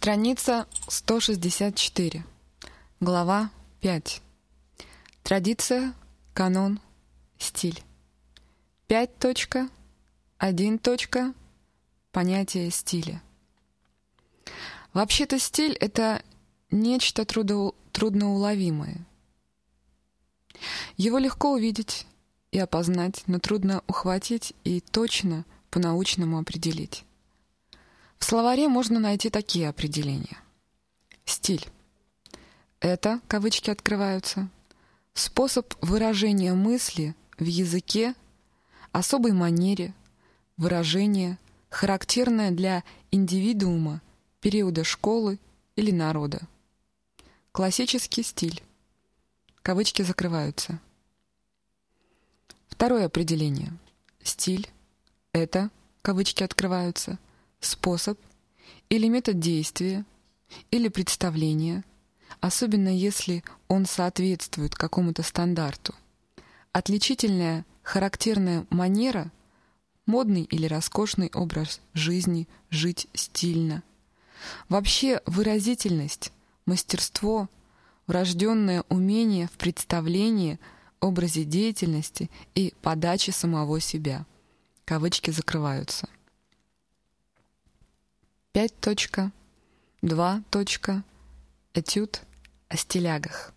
Страница 164. Глава 5. Традиция, канон, стиль. 5.1. Понятие стиля. Вообще-то стиль — это нечто трудо трудноуловимое. Его легко увидеть и опознать, но трудно ухватить и точно по-научному определить. В словаре можно найти такие определения. Стиль. Это, кавычки открываются, способ выражения мысли в языке, особой манере, выражения, характерное для индивидуума, периода школы или народа. Классический стиль. Кавычки закрываются. Второе определение. Стиль — это, кавычки открываются, способ или метод действия или представления, особенно если он соответствует какому-то стандарту. Отличительная, характерная манера — модный или роскошный образ жизни, жить стильно. Вообще выразительность, мастерство, врожденное умение в представлении, образе деятельности и подаче самого себя. Кавычки закрываются. 5.2. Этюд о стилягах.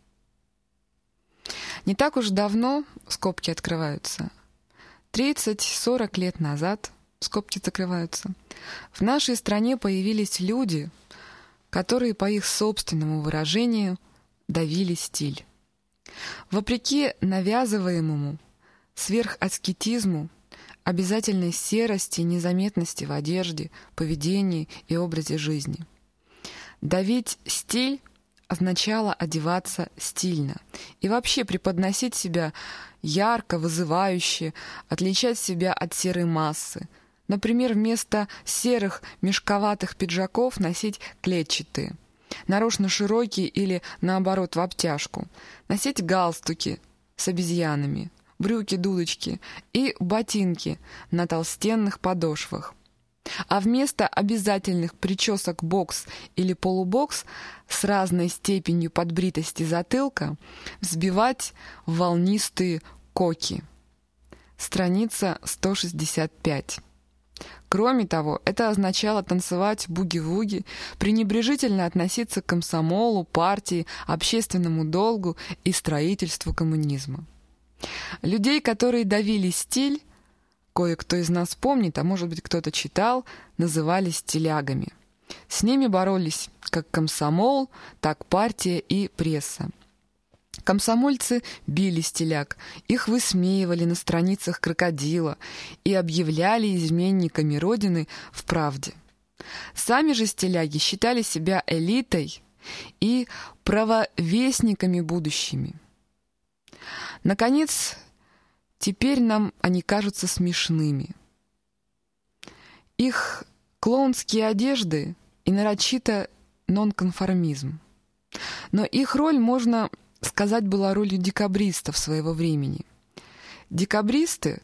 Не так уж давно, скобки открываются, 30-40 лет назад, скобки закрываются, в нашей стране появились люди, которые, по их собственному выражению, давили стиль. Вопреки навязываемому сверхаскетизму, обязательной серости и незаметности в одежде, поведении и образе жизни. Давить стиль означало одеваться стильно и вообще преподносить себя ярко, вызывающе, отличать себя от серой массы. Например, вместо серых мешковатых пиджаков носить клетчатые, нарочно широкие или, наоборот, в обтяжку, носить галстуки с обезьянами, брюки-дудочки и ботинки на толстенных подошвах. А вместо обязательных причесок бокс или полубокс с разной степенью подбритости затылка взбивать волнистые коки. Страница 165. Кроме того, это означало танцевать буги-вуги, пренебрежительно относиться к комсомолу, партии, общественному долгу и строительству коммунизма. Людей, которые давили стиль, кое-кто из нас помнит, а может быть кто-то читал, называли стилягами. С ними боролись как комсомол, так партия и пресса. Комсомольцы били стиляк, их высмеивали на страницах крокодила и объявляли изменниками Родины в правде. Сами же стиляги считали себя элитой и правовестниками будущими. Наконец, теперь нам они кажутся смешными. Их клоунские одежды и нарочито нонконформизм. Но их роль, можно сказать, была ролью декабристов своего времени. Декабристы,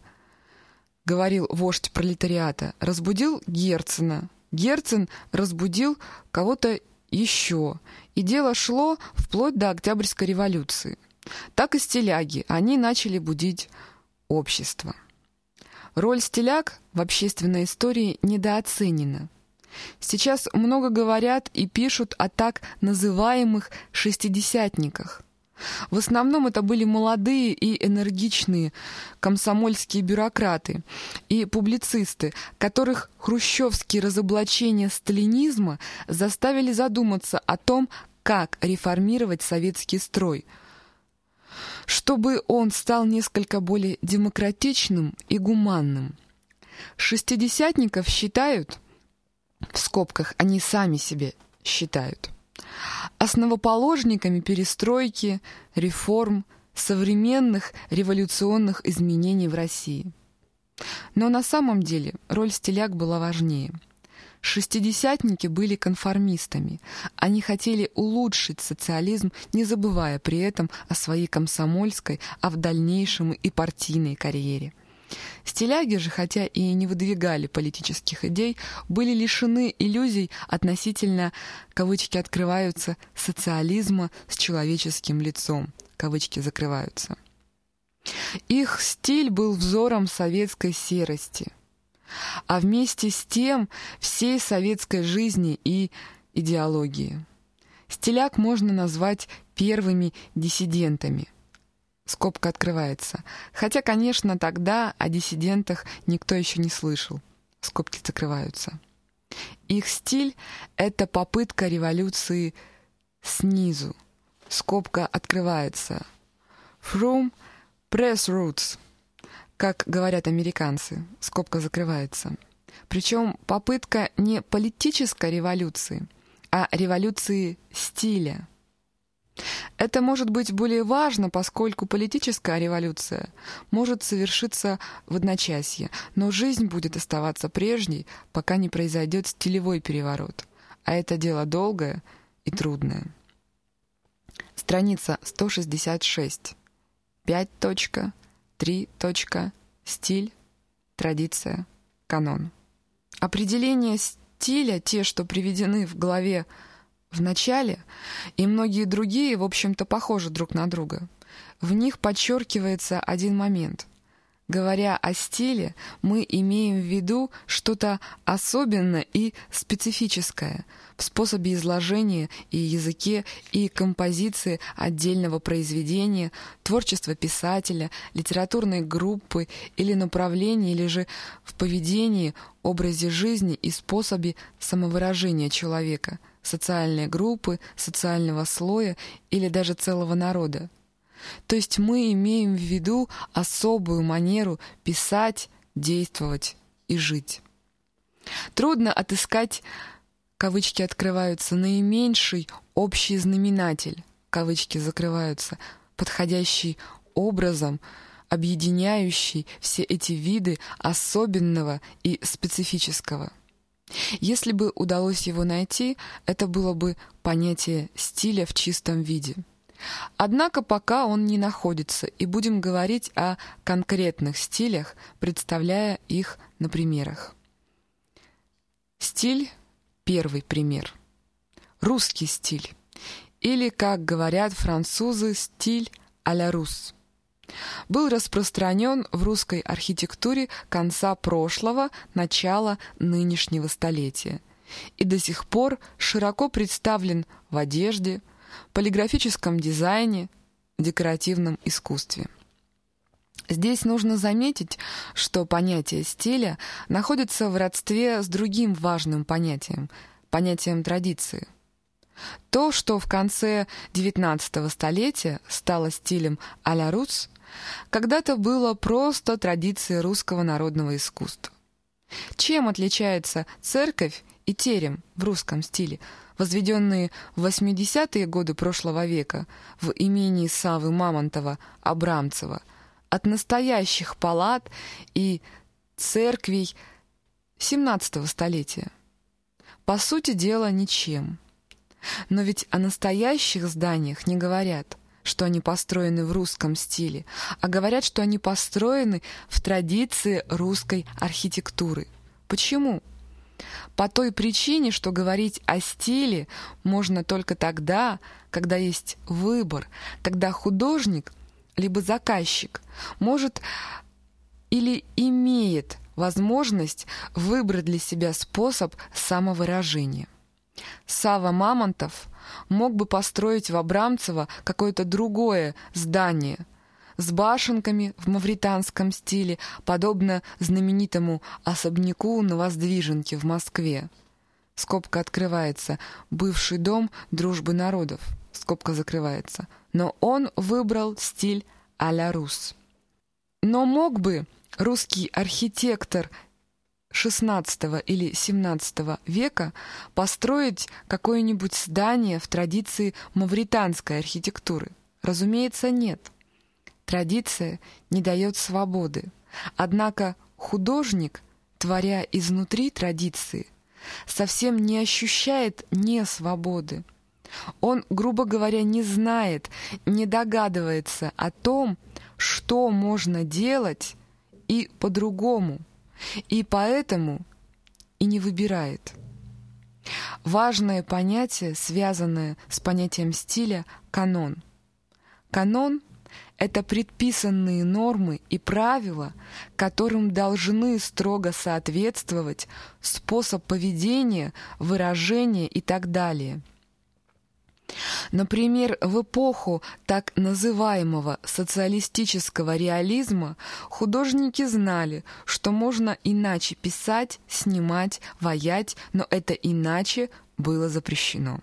говорил вождь пролетариата, разбудил Герцена. Герцен разбудил кого-то еще. И дело шло вплоть до Октябрьской революции так и стиляги, они начали будить общество. Роль стиляг в общественной истории недооценена. Сейчас много говорят и пишут о так называемых «шестидесятниках». В основном это были молодые и энергичные комсомольские бюрократы и публицисты, которых хрущевские разоблачения сталинизма заставили задуматься о том, как реформировать советский строй – чтобы он стал несколько более демократичным и гуманным. Шестидесятников считают, в скобках они сами себе считают, основоположниками перестройки, реформ, современных революционных изменений в России. Но на самом деле роль стиляк была важнее – Шестидесятники были конформистами. Они хотели улучшить социализм, не забывая при этом о своей комсомольской, а в дальнейшем и партийной карьере. Стиляги же, хотя и не выдвигали политических идей, были лишены иллюзий относительно, кавычки открываются, социализма с человеческим лицом, кавычки закрываются. Их стиль был взором советской серости, а вместе с тем всей советской жизни и идеологии. Стиляк можно назвать первыми диссидентами – Скобка открывается. Хотя, конечно, тогда о диссидентах никто еще не слышал. Скобки закрываются. Их стиль — это попытка революции снизу. Скобка открывается. From press roots, как говорят американцы. Скобка закрывается. Причем попытка не политической революции, а революции стиля — это может быть более важно, поскольку политическая революция может совершиться в одночасье, но жизнь будет оставаться прежней, пока не произойдет стилевой переворот. А это дело долгое и трудное. Страница 166. 5.3. Стиль, традиция, канон. Определение стиля, те, что приведены в главе в начале, и многие другие, в общем-то, похожи друг на друга. В них подчеркивается один момент. Говоря о стиле, мы имеем в виду что-то особенное и специфическое в способе изложения и языке, и композиции отдельного произведения, творчества писателя, литературной группы или направлении, или же в поведении, образе жизни и способе самовыражения человека – социальной группы, социального слоя или даже целого народа. То есть мы имеем в виду особую манеру писать, действовать и жить. Трудно отыскать, кавычки открываются, наименьший общий знаменатель, кавычки закрываются, подходящий образом, объединяющий все эти виды особенного и специфического. Если бы удалось его найти, это было бы понятие стиля в чистом виде. Однако пока он не находится, и будем говорить о конкретных стилях, представляя их на примерах. Стиль — первый пример. Русский стиль. Или, как говорят французы, стиль а-ля рус был распространен в русской архитектуре конца прошлого, начала нынешнего столетия и до сих пор широко представлен в одежде, полиграфическом дизайне, декоративном искусстве. Здесь нужно заметить, что понятие стиля находится в родстве с другим важным понятием – понятием традиции – то, что в конце XIX столетия стало стилем а-ля Рус, когда-то было просто традицией русского народного искусства. Чем отличается церковь и терем в русском стиле, возведенные в 80-е годы прошлого века в имении Савы Мамонтова Абрамцева, от настоящих палат и церквей XVII столетия? По сути дела, ничем. Но ведь о настоящих зданиях не говорят что они построены в русском стиле, а говорят, что они построены в традиции русской архитектуры. Почему? По той причине, что говорить о стиле можно только тогда, когда есть выбор, когда художник либо заказчик может или имеет возможность выбрать для себя способ самовыражения. Сава Мамонтов мог бы построить в Абрамцево какое-то другое здание с башенками в мавританском стиле, подобно знаменитому особняку на Воздвиженке в Москве. Скобка открывается. Бывший дом дружбы народов. Скобка закрывается. Но он выбрал стиль а-ля Рус. Но мог бы русский архитектор XVI или XVII века построить какое-нибудь здание в традиции мавританской архитектуры? Разумеется, нет. Традиция не дает свободы. Однако художник, творя изнутри традиции, совсем не ощущает несвободы. Он, грубо говоря, не знает, не догадывается о том, что можно делать и по-другому, и поэтому и не выбирает. Важное понятие, связанное с понятием стиля – канон. Канон – это предписанные нормы и правила, которым должны строго соответствовать способ поведения, выражения и так далее – Например, в эпоху так называемого социалистического реализма художники знали, что можно иначе писать, снимать, ваять, но это иначе было запрещено.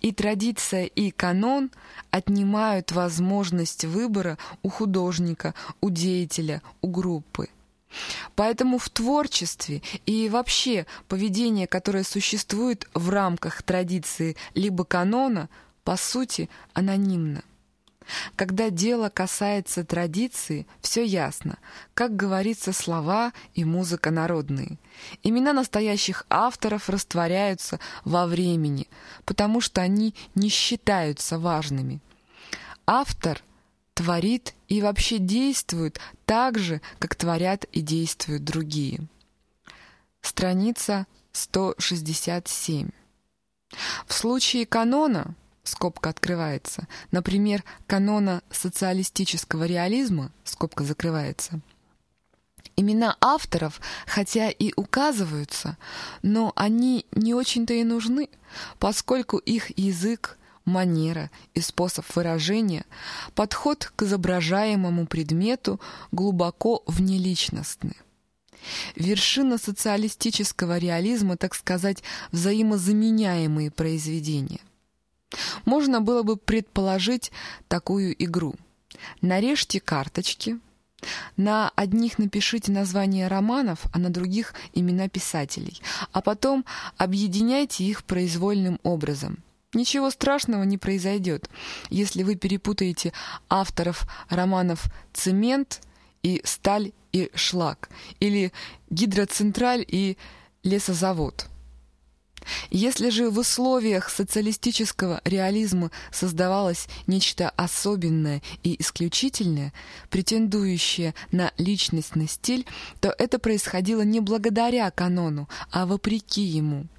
И традиция, и канон отнимают возможность выбора у художника, у деятеля, у группы – Поэтому в творчестве и вообще поведение, которое существует в рамках традиции либо канона, по сути, анонимно. Когда дело касается традиции, все ясно, как говорится, слова и музыка народные. Имена настоящих авторов растворяются во времени, потому что они не считаются важными. Автор творит и вообще действует так же, как творят и действуют другие. Страница 167. В случае канона, скобка открывается, например, канона социалистического реализма, скобка закрывается, Имена авторов, хотя и указываются, но они не очень-то и нужны, поскольку их язык манера и способ выражения, подход к изображаемому предмету глубоко внеличностны. Вершина социалистического реализма, так сказать, взаимозаменяемые произведения. Можно было бы предположить такую игру. Нарежьте карточки, на одних напишите названия романов, а на других имена писателей, а потом объединяйте их произвольным образом – Ничего страшного не произойдет, если вы перепутаете авторов романов «Цемент» и «Сталь» и «Шлак» или «Гидроцентраль» и «Лесозавод». Если же в условиях социалистического реализма создавалось нечто особенное и исключительное, претендующее на личностный стиль, то это происходило не благодаря канону, а вопреки ему –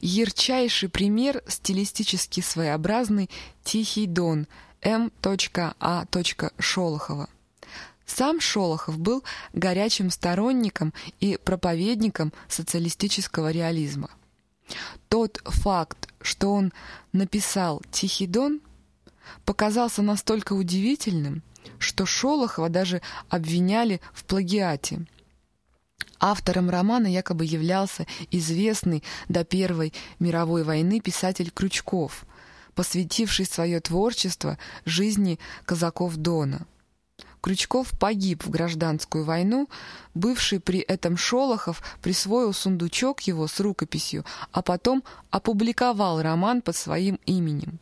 Ярчайший пример стилистически своеобразный «Тихий дон» М.А. Шолохова. Сам Шолохов был горячим сторонником и проповедником социалистического реализма. Тот факт, что он написал «Тихий дон», показался настолько удивительным, что Шолохова даже обвиняли в плагиате – Автором романа якобы являлся известный до Первой мировой войны писатель Крючков, посвятивший свое творчество жизни казаков Дона. Крючков погиб в гражданскую войну, бывший при этом Шолохов присвоил сундучок его с рукописью, а потом опубликовал роман под своим именем.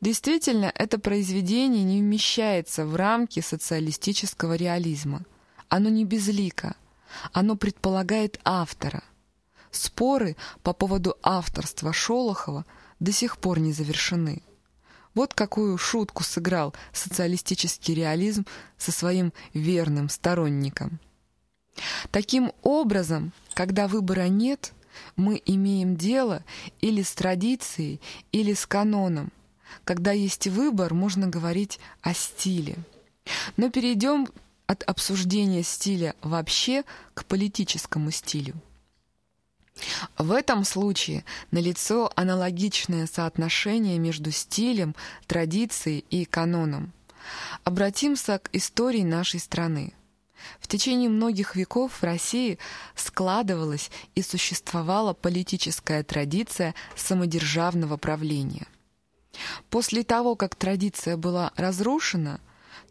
Действительно, это произведение не вмещается в рамки социалистического реализма. Оно не безлико. Оно предполагает автора. Споры по поводу авторства Шолохова до сих пор не завершены. Вот какую шутку сыграл социалистический реализм со своим верным сторонником. Таким образом, когда выбора нет, мы имеем дело или с традицией, или с каноном. Когда есть выбор, можно говорить о стиле. Но перейдем от обсуждения стиля вообще к политическому стилю. В этом случае налицо аналогичное соотношение между стилем, традицией и каноном. Обратимся к истории нашей страны. В течение многих веков в России складывалась и существовала политическая традиция самодержавного правления. После того, как традиция была разрушена,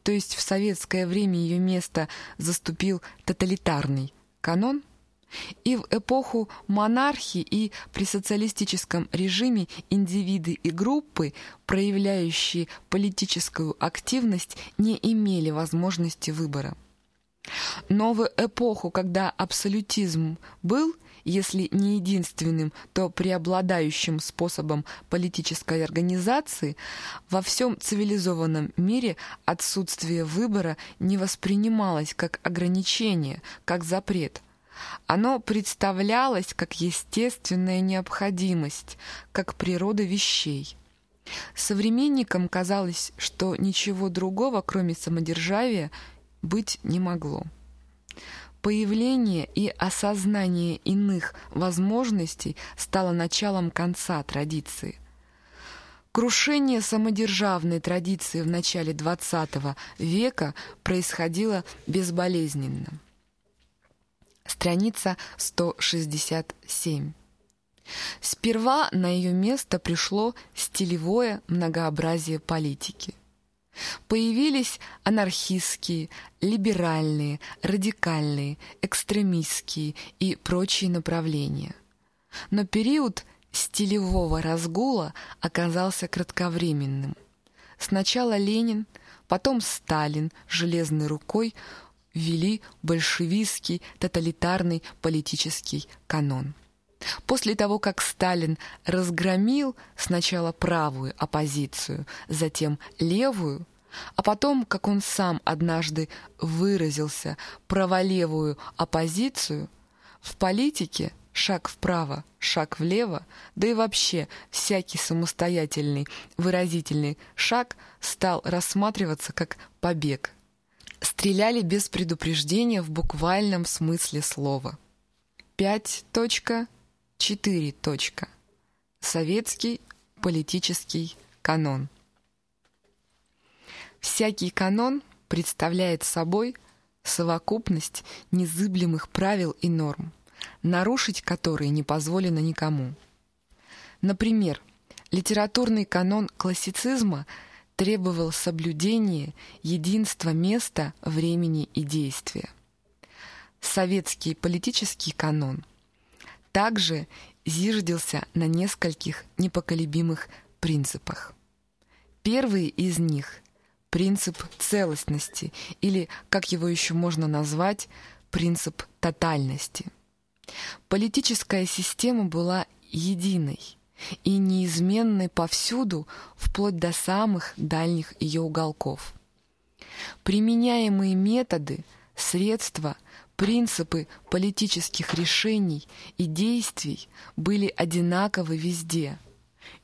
то есть в советское время ее место заступил тоталитарный канон, и в эпоху монархии и при социалистическом режиме индивиды и группы, проявляющие политическую активность, не имели возможности выбора. Но в эпоху, когда абсолютизм был если не единственным, то преобладающим способом политической организации, во всем цивилизованном мире отсутствие выбора не воспринималось как ограничение, как запрет. Оно представлялось как естественная необходимость, как природа вещей. Современникам казалось, что ничего другого, кроме самодержавия, быть не могло. Появление и осознание иных возможностей стало началом конца традиции. Крушение самодержавной традиции в начале XX века происходило безболезненно. Страница 167. Сперва на ее место пришло стилевое многообразие политики. Появились анархистские, либеральные, радикальные, экстремистские и прочие направления. Но период стилевого разгула оказался кратковременным. Сначала Ленин, потом Сталин железной рукой ввели большевистский тоталитарный политический канон. После того, как Сталин разгромил сначала правую оппозицию, затем левую, а потом, как он сам однажды выразился, праволевую оппозицию, в политике шаг вправо, шаг влево, да и вообще всякий самостоятельный выразительный шаг стал рассматриваться как побег. Стреляли без предупреждения в буквальном смысле слова. Пять точка 4. Точка. Советский политический канон. Всякий канон представляет собой совокупность незыблемых правил и норм, нарушить которые не позволено никому. Например, литературный канон классицизма требовал соблюдения единства места, времени и действия. Советский политический канон – также зиждился на нескольких непоколебимых принципах. Первый из них — принцип целостности, или, как его еще можно назвать, принцип тотальности. Политическая система была единой и неизменной повсюду, вплоть до самых дальних ее уголков. Применяемые методы, средства — Принципы политических решений и действий были одинаковы везде.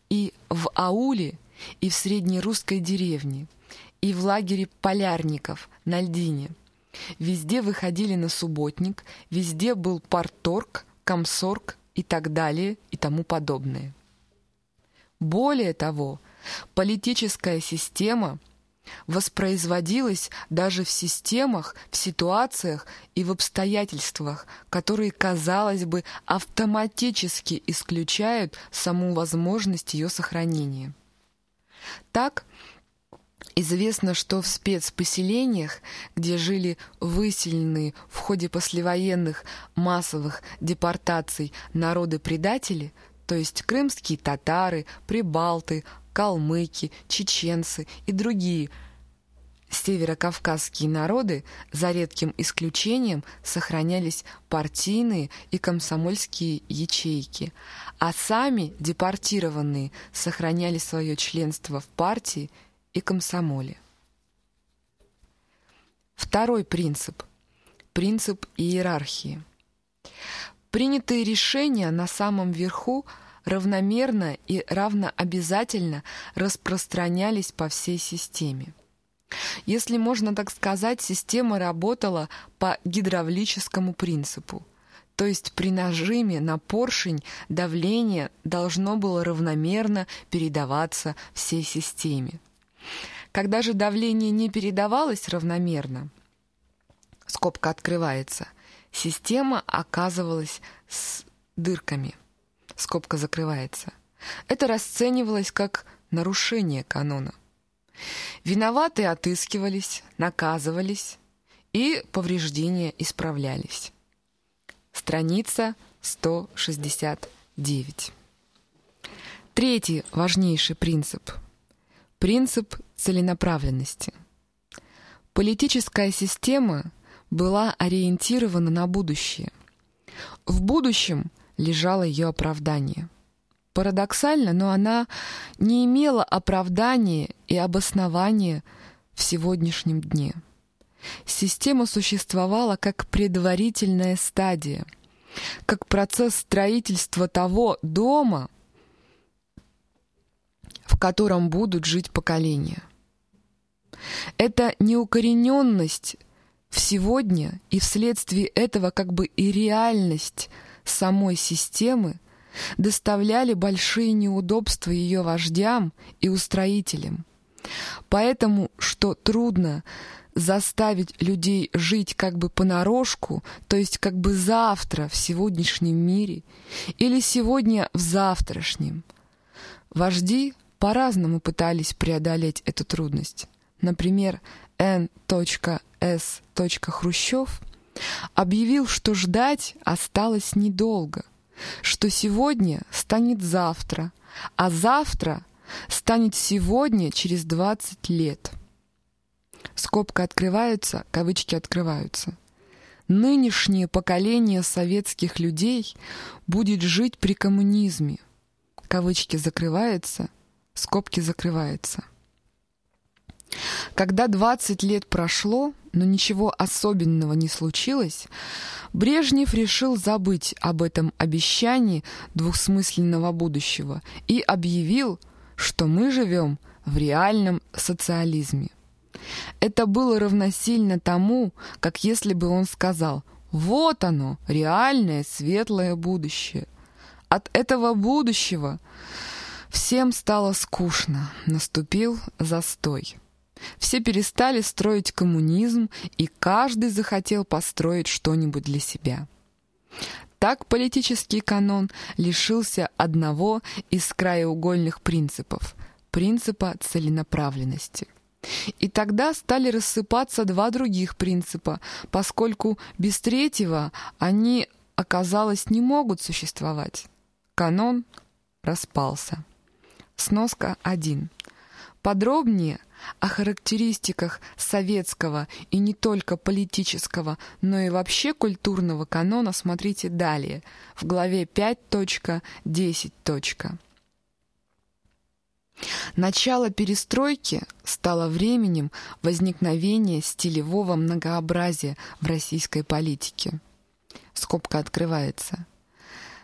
И в ауле, и в среднерусской деревне, и в лагере полярников на льдине. Везде выходили на субботник, везде был парторг, комсорг и так далее и тому подобное. Более того, политическая система – воспроизводилось даже в системах, в ситуациях и в обстоятельствах, которые, казалось бы, автоматически исключают саму возможность ее сохранения. Так, Известно, что в спецпоселениях, где жили выселенные в ходе послевоенных массовых депортаций народы-предатели, то есть крымские татары, прибалты, калмыки, чеченцы и другие северокавказские народы, за редким исключением, сохранялись партийные и комсомольские ячейки, а сами депортированные сохраняли свое членство в партии и комсомоле. Второй принцип – принцип иерархии. Принятые решения на самом верху – равномерно и равнообязательно распространялись по всей системе. Если можно так сказать, система работала по гидравлическому принципу. То есть при нажиме на поршень давление должно было равномерно передаваться всей системе. Когда же давление не передавалось равномерно, скобка открывается, система оказывалась с дырками – скобка закрывается. Это расценивалось как нарушение канона. Виноватые отыскивались, наказывались, и повреждения исправлялись. Страница 169. Третий важнейший принцип – принцип целенаправленности. Политическая система была ориентирована на будущее – В будущем лежало ее оправдание. Парадоксально, но она не имела оправдания и обоснования в сегодняшнем дне. Система существовала как предварительная стадия, как процесс строительства того дома, в котором будут жить поколения. Это неукорененность в сегодня и вследствие этого как бы и реальность самой системы доставляли большие неудобства ее вождям и устроителям. Поэтому, что трудно заставить людей жить как бы понарошку, то есть как бы завтра в сегодняшнем мире или сегодня в завтрашнем. Вожди по-разному пытались преодолеть эту трудность. Например, Н.С. Хрущев объявил, что ждать осталось недолго, что сегодня станет завтра, а завтра станет сегодня через 20 лет. Скобка открывается, кавычки открываются. Нынешнее поколение советских людей будет жить при коммунизме. Кавычки закрываются, скобки закрываются. Когда 20 лет прошло, но ничего особенного не случилось, Брежнев решил забыть об этом обещании двухсмысленного будущего и объявил, что мы живем в реальном социализме. Это было равносильно тому, как если бы он сказал «Вот оно, реальное светлое будущее». От этого будущего всем стало скучно, наступил застой. Все перестали строить коммунизм, и каждый захотел построить что-нибудь для себя. Так политический канон лишился одного из краеугольных принципов – принципа целенаправленности. И тогда стали рассыпаться два других принципа, поскольку без третьего они, оказалось, не могут существовать. Канон распался. Сноска 1. Подробнее о характеристиках советского и не только политического, но и вообще культурного канона смотрите далее, в главе 5.10. Начало перестройки стало временем возникновения стилевого многообразия в российской политике. Скобка открывается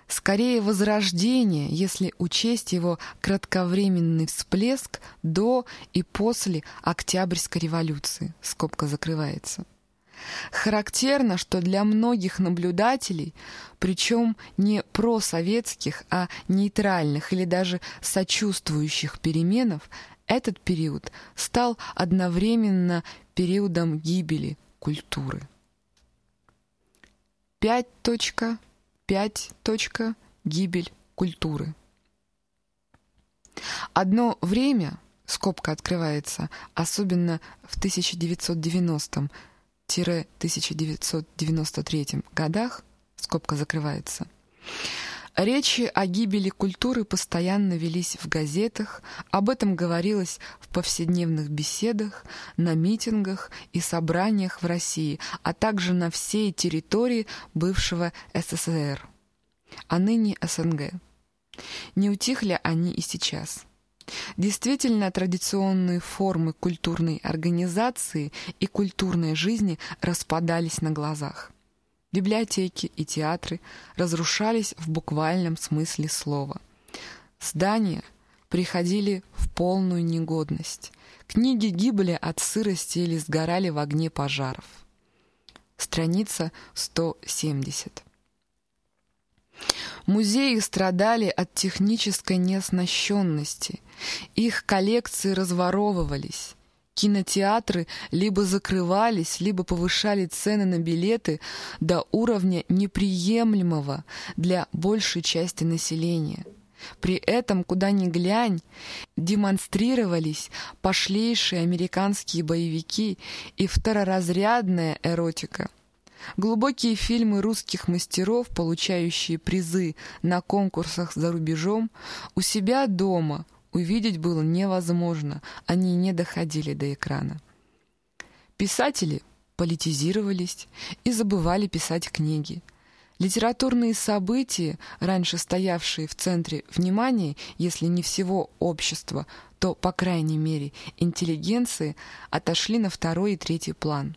скорее возрождение, если учесть его кратковременный всплеск до и после Октябрьской революции. Скобка закрывается. Характерно, что для многих наблюдателей, причем не просоветских, а нейтральных или даже сочувствующих переменов, этот период стал одновременно периодом гибели культуры. 5. 5. Гибель культуры. Одно время, скобка открывается, особенно в 1990-1993 годах, скобка закрывается, Речи о гибели культуры постоянно велись в газетах, об этом говорилось в повседневных беседах, на митингах и собраниях в России, а также на всей территории бывшего СССР, а ныне СНГ. Не утихли они и сейчас. Действительно, традиционные формы культурной организации и культурной жизни распадались на глазах. Библиотеки и театры разрушались в буквальном смысле слова. Здания приходили в полную негодность. Книги гибли от сырости или сгорали в огне пожаров. Страница 170. Музеи страдали от технической неоснащенности. Их коллекции разворовывались кинотеатры либо закрывались, либо повышали цены на билеты до уровня неприемлемого для большей части населения. При этом, куда ни глянь, демонстрировались пошлейшие американские боевики и второразрядная эротика. Глубокие фильмы русских мастеров, получающие призы на конкурсах за рубежом, у себя дома – увидеть было невозможно, они не доходили до экрана. Писатели политизировались и забывали писать книги. Литературные события, раньше стоявшие в центре внимания, если не всего общества, то, по крайней мере, интеллигенции, отошли на второй и третий план.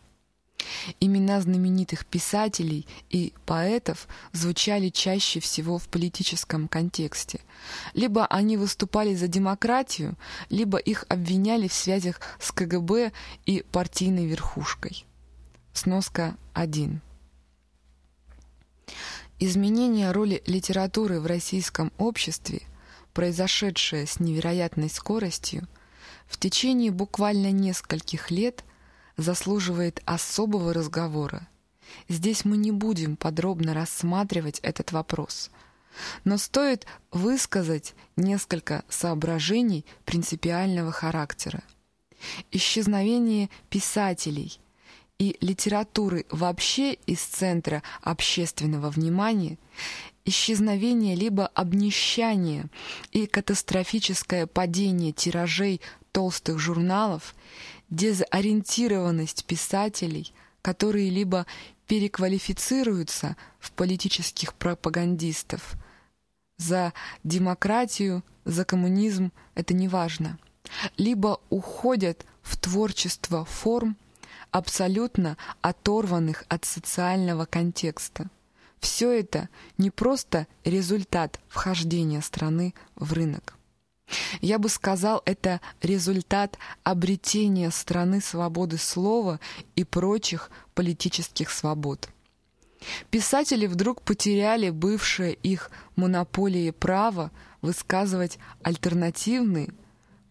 Имена знаменитых писателей и поэтов звучали чаще всего в политическом контексте. Либо они выступали за демократию, либо их обвиняли в связях с КГБ и партийной верхушкой. Сноска 1. Изменение роли литературы в российском обществе, произошедшее с невероятной скоростью, в течение буквально нескольких лет заслуживает особого разговора. Здесь мы не будем подробно рассматривать этот вопрос, но стоит высказать несколько соображений принципиального характера. Исчезновение писателей и литературы вообще из центра общественного внимания, исчезновение либо обнищание и катастрофическое падение тиражей толстых журналов, дезориентированность писателей, которые либо переквалифицируются в политических пропагандистов. За демократию, за коммунизм это не важно. Либо уходят в творчество форм, абсолютно оторванных от социального контекста. Все это не просто результат вхождения страны в рынок. Я бы сказал, это результат обретения страны свободы слова и прочих политических свобод. Писатели вдруг потеряли бывшее их монополии право высказывать альтернативные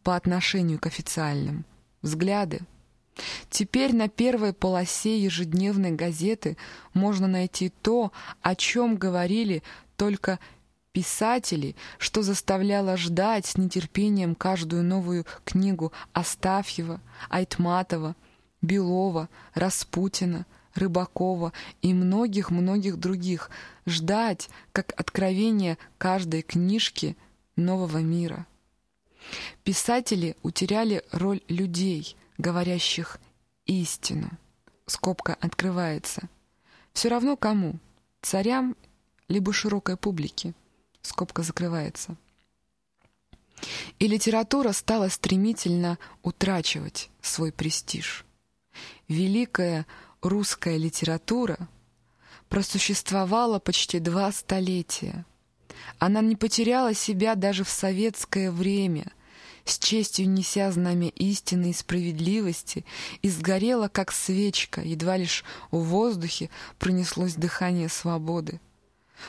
по отношению к официальным взгляды. Теперь на первой полосе ежедневной газеты можно найти то, о чем говорили только писатели, что заставляло ждать с нетерпением каждую новую книгу Астафьева, Айтматова, Белова, Распутина, Рыбакова и многих-многих других, ждать, как откровение каждой книжки нового мира. Писатели утеряли роль людей, говорящих истину. Скобка открывается. Все равно кому? Царям либо широкой публике скобка закрывается. И литература стала стремительно утрачивать свой престиж. Великая русская литература просуществовала почти два столетия. Она не потеряла себя даже в советское время, с честью неся знамя истины и справедливости, и сгорела, как свечка, едва лишь в воздухе пронеслось дыхание свободы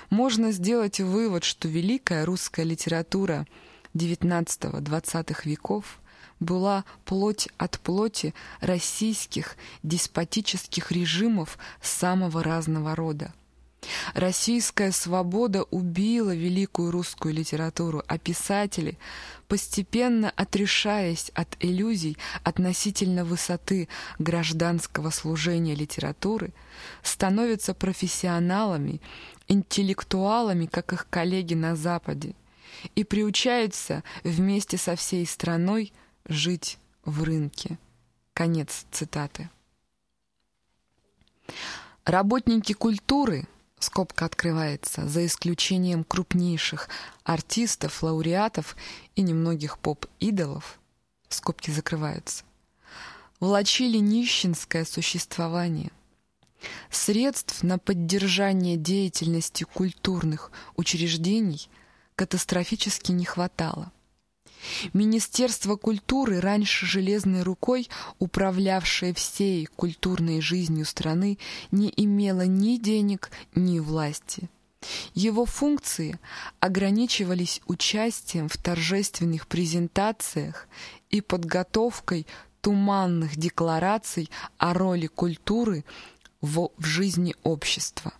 можно сделать вывод, что великая русская литература XIX-XX веков была плоть от плоти российских деспотических режимов самого разного рода. Российская свобода убила великую русскую литературу, а писатели, постепенно отрешаясь от иллюзий относительно высоты гражданского служения литературы, становятся профессионалами интеллектуалами, как их коллеги на Западе, и приучаются вместе со всей страной жить в рынке. Конец цитаты. Работники культуры, скобка открывается, за исключением крупнейших артистов, лауреатов и немногих поп-идолов, скобки закрываются, влачили нищенское существование – Средств на поддержание деятельности культурных учреждений катастрофически не хватало. Министерство культуры, раньше железной рукой управлявшее всей культурной жизнью страны, не имело ни денег, ни власти. Его функции ограничивались участием в торжественных презентациях и подготовкой туманных деклараций о роли культуры в, в жизни общества.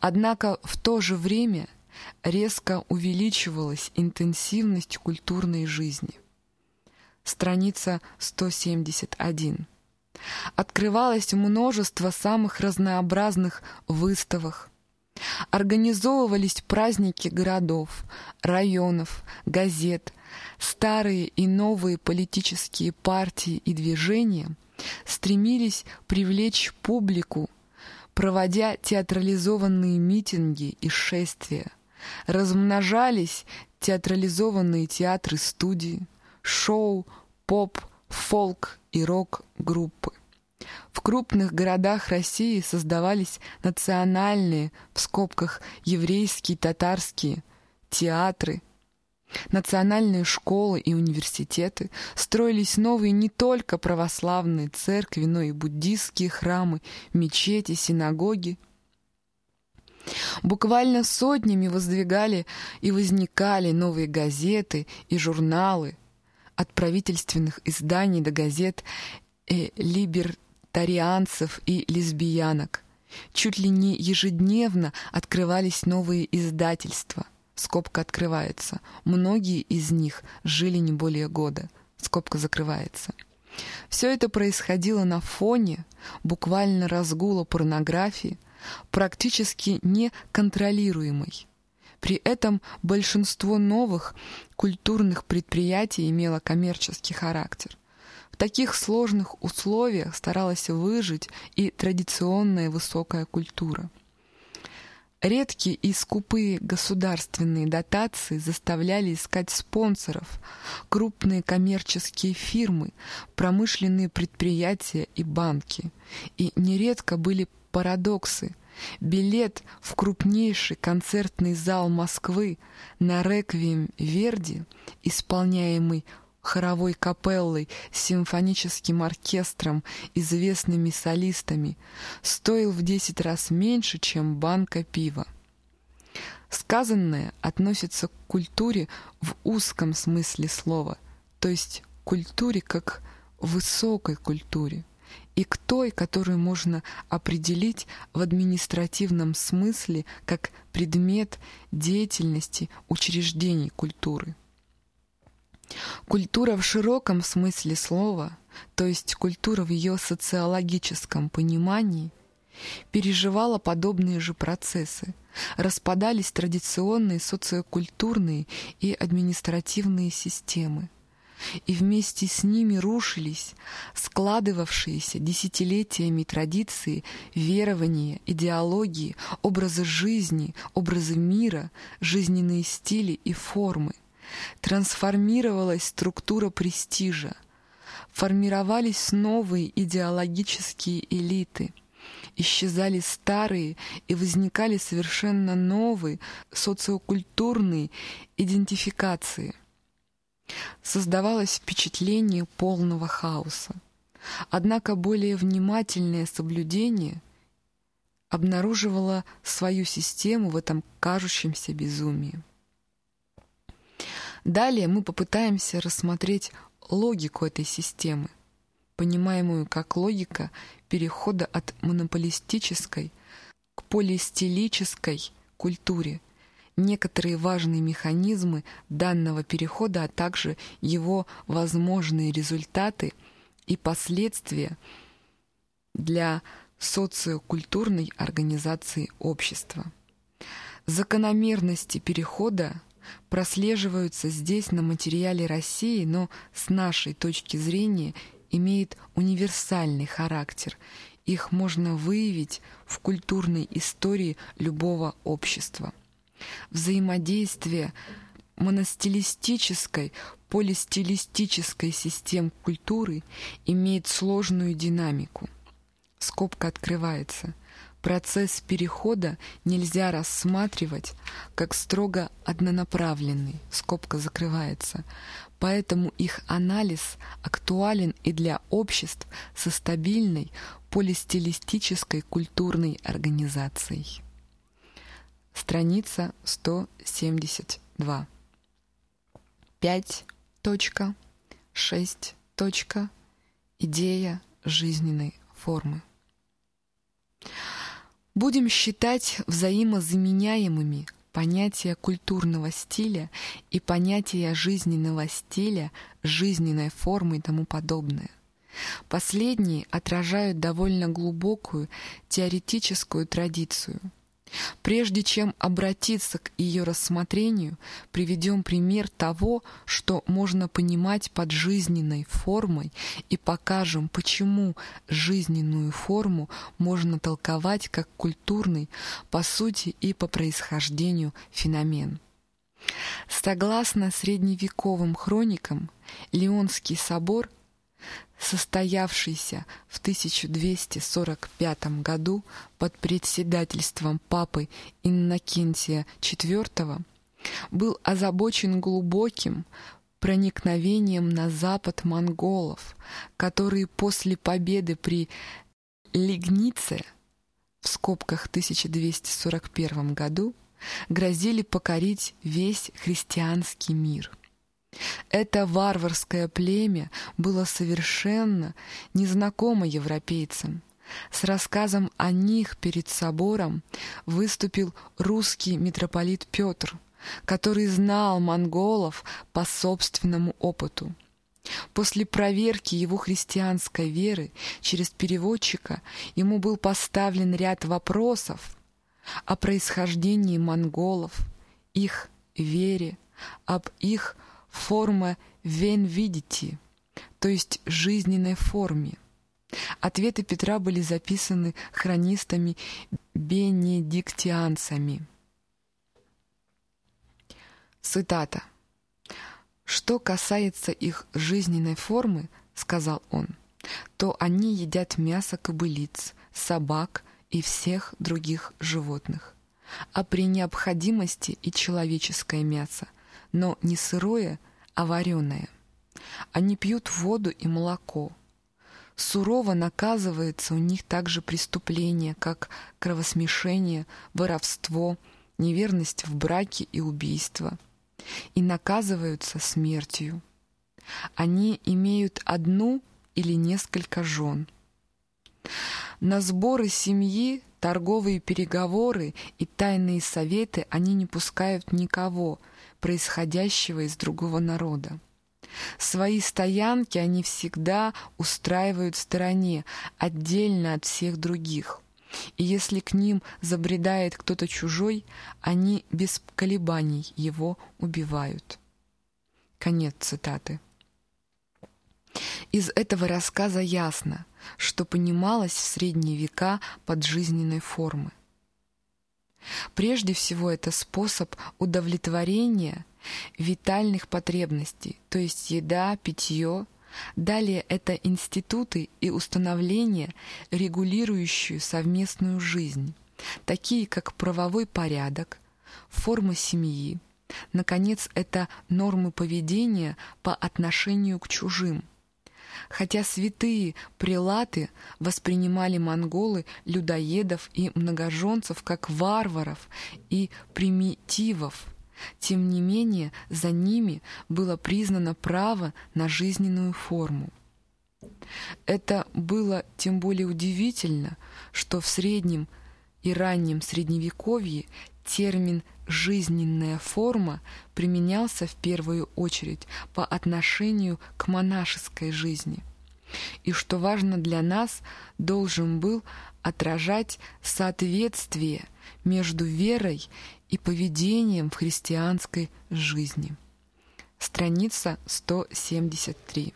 Однако в то же время резко увеличивалась интенсивность культурной жизни. Страница 171. Открывалось множество самых разнообразных выставок. Организовывались праздники городов, районов, газет, старые и новые политические партии и движения – стремились привлечь публику, проводя театрализованные митинги и шествия. Размножались театрализованные театры-студии, шоу, поп, фолк и рок-группы. В крупных городах России создавались национальные, в скобках еврейские, татарские, театры, национальные школы и университеты, строились новые не только православные церкви, но и буддистские храмы, мечети, синагоги. Буквально сотнями воздвигали и возникали новые газеты и журналы, от правительственных изданий до газет э, либертарианцев и лесбиянок. Чуть ли не ежедневно открывались новые издательства – скобка открывается. Многие из них жили не более года, скобка закрывается. Все это происходило на фоне буквально разгула порнографии, практически неконтролируемой. При этом большинство новых культурных предприятий имело коммерческий характер. В таких сложных условиях старалась выжить и традиционная высокая культура – Редкие и скупые государственные дотации заставляли искать спонсоров, крупные коммерческие фирмы, промышленные предприятия и банки. И нередко были парадоксы. Билет в крупнейший концертный зал Москвы на реквием Верди, исполняемый хоровой капеллой, симфоническим оркестром, известными солистами, стоил в десять раз меньше, чем банка пива. Сказанное относится к культуре в узком смысле слова, то есть культуре как высокой культуре, и к той, которую можно определить в административном смысле как предмет деятельности учреждений культуры. Культура в широком смысле слова, то есть культура в ее социологическом понимании, переживала подобные же процессы. Распадались традиционные социокультурные и административные системы. И вместе с ними рушились складывавшиеся десятилетиями традиции, верования, идеологии, образы жизни, образы мира, жизненные стили и формы – трансформировалась структура престижа, формировались новые идеологические элиты, исчезали старые и возникали совершенно новые социокультурные идентификации. Создавалось впечатление полного хаоса. Однако более внимательное соблюдение обнаруживало свою систему в этом кажущемся безумии. Далее мы попытаемся рассмотреть логику этой системы, понимаемую как логика перехода от монополистической к полистилической культуре, некоторые важные механизмы данного перехода, а также его возможные результаты и последствия для социокультурной организации общества. Закономерности перехода прослеживаются здесь на материале России, но с нашей точки зрения имеет универсальный характер. Их можно выявить в культурной истории любого общества. Взаимодействие моностилистической, полистилистической систем культуры имеет сложную динамику. Скобка открывается – Процесс перехода нельзя рассматривать как строго однонаправленный, скобка закрывается, поэтому их анализ актуален и для обществ со стабильной полистилистической культурной организацией. Страница 172. 5.6. Идея жизненной формы. Будем считать взаимозаменяемыми понятия культурного стиля и понятия жизненного стиля, жизненной формы и тому подобное. Последние отражают довольно глубокую теоретическую традицию. Прежде чем обратиться к ее рассмотрению, приведем пример того, что можно понимать под жизненной формой и покажем, почему жизненную форму можно толковать как культурный, по сути и по происхождению феномен. Согласно средневековым хроникам, Леонский собор состоявшийся в 1245 году под председательством папы Иннокентия IV, был озабочен глубоким проникновением на запад монголов, которые после победы при Лигнице в скобках 1241 году грозили покорить весь христианский мир. Это варварское племя было совершенно незнакомо европейцам. С рассказом о них перед собором выступил русский митрополит Петр, который знал монголов по собственному опыту. После проверки его христианской веры через переводчика ему был поставлен ряд вопросов о происхождении монголов, их вере, об их форма «вен видите», то есть жизненной форме. Ответы Петра были записаны хронистами-бенедиктианцами. Цитата. «Что касается их жизненной формы, — сказал он, — то они едят мясо кобылиц, собак и всех других животных, а при необходимости и человеческое мясо, но не сырое, а вареное. Они пьют воду и молоко. Сурово наказывается у них также преступление, как кровосмешение, воровство, неверность в браке и убийство. И наказываются смертью. Они имеют одну или несколько жен. На сборы семьи, торговые переговоры и тайные советы они не пускают никого – происходящего из другого народа. Свои стоянки они всегда устраивают в стороне, отдельно от всех других. И если к ним забредает кто-то чужой, они без колебаний его убивают. Конец цитаты. Из этого рассказа ясно, что понималось в средние века под жизненной формы. Прежде всего, это способ удовлетворения витальных потребностей, то есть еда, питье. Далее это институты и установления, регулирующие совместную жизнь, такие как правовой порядок, форма семьи. Наконец, это нормы поведения по отношению к чужим – хотя святые прилаты воспринимали монголы людоедов и многоженцев как варваров и примитивов. Тем не менее, за ними было признано право на жизненную форму. Это было тем более удивительно, что в среднем и раннем средневековье термин «жизненная форма» применялся в первую очередь по отношению к монашеской жизни и, что важно для нас, должен был отражать соответствие между верой и поведением в христианской жизни. Страница 173.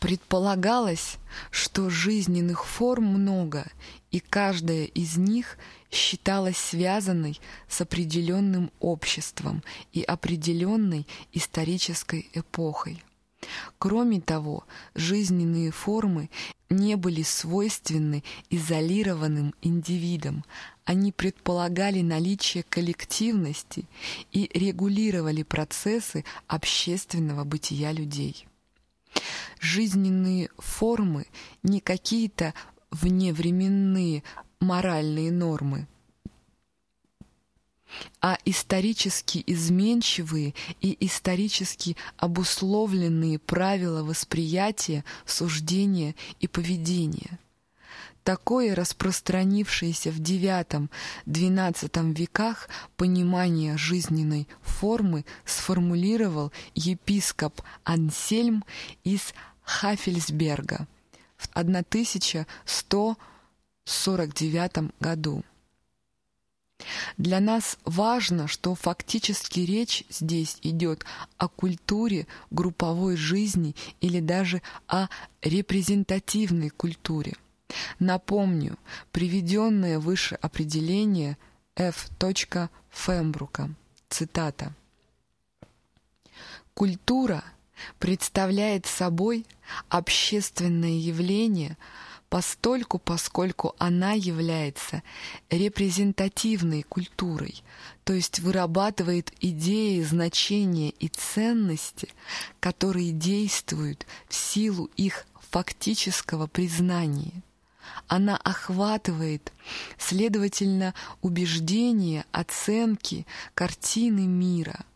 Предполагалось, что жизненных форм много, и каждая из них считалась связанной с определенным обществом и определенной исторической эпохой. Кроме того, жизненные формы не были свойственны изолированным индивидам, они предполагали наличие коллективности и регулировали процессы общественного бытия людей. Жизненные формы не какие-то вневременные моральные нормы, а исторически изменчивые и исторически обусловленные правила восприятия, суждения и поведения. Такое распространившееся в IX-XII веках понимание жизненной формы сформулировал епископ Ансельм из Хафельсберга в 1149 году. Для нас важно, что фактически речь здесь идет о культуре групповой жизни или даже о репрезентативной культуре. Напомню, приведенное выше определение F. Фембрука, цитата. Культура представляет собой общественное явление – постольку, поскольку она является репрезентативной культурой, то есть вырабатывает идеи, значения и ценности, которые действуют в силу их фактического признания. Она охватывает, следовательно, убеждения, оценки, картины мира –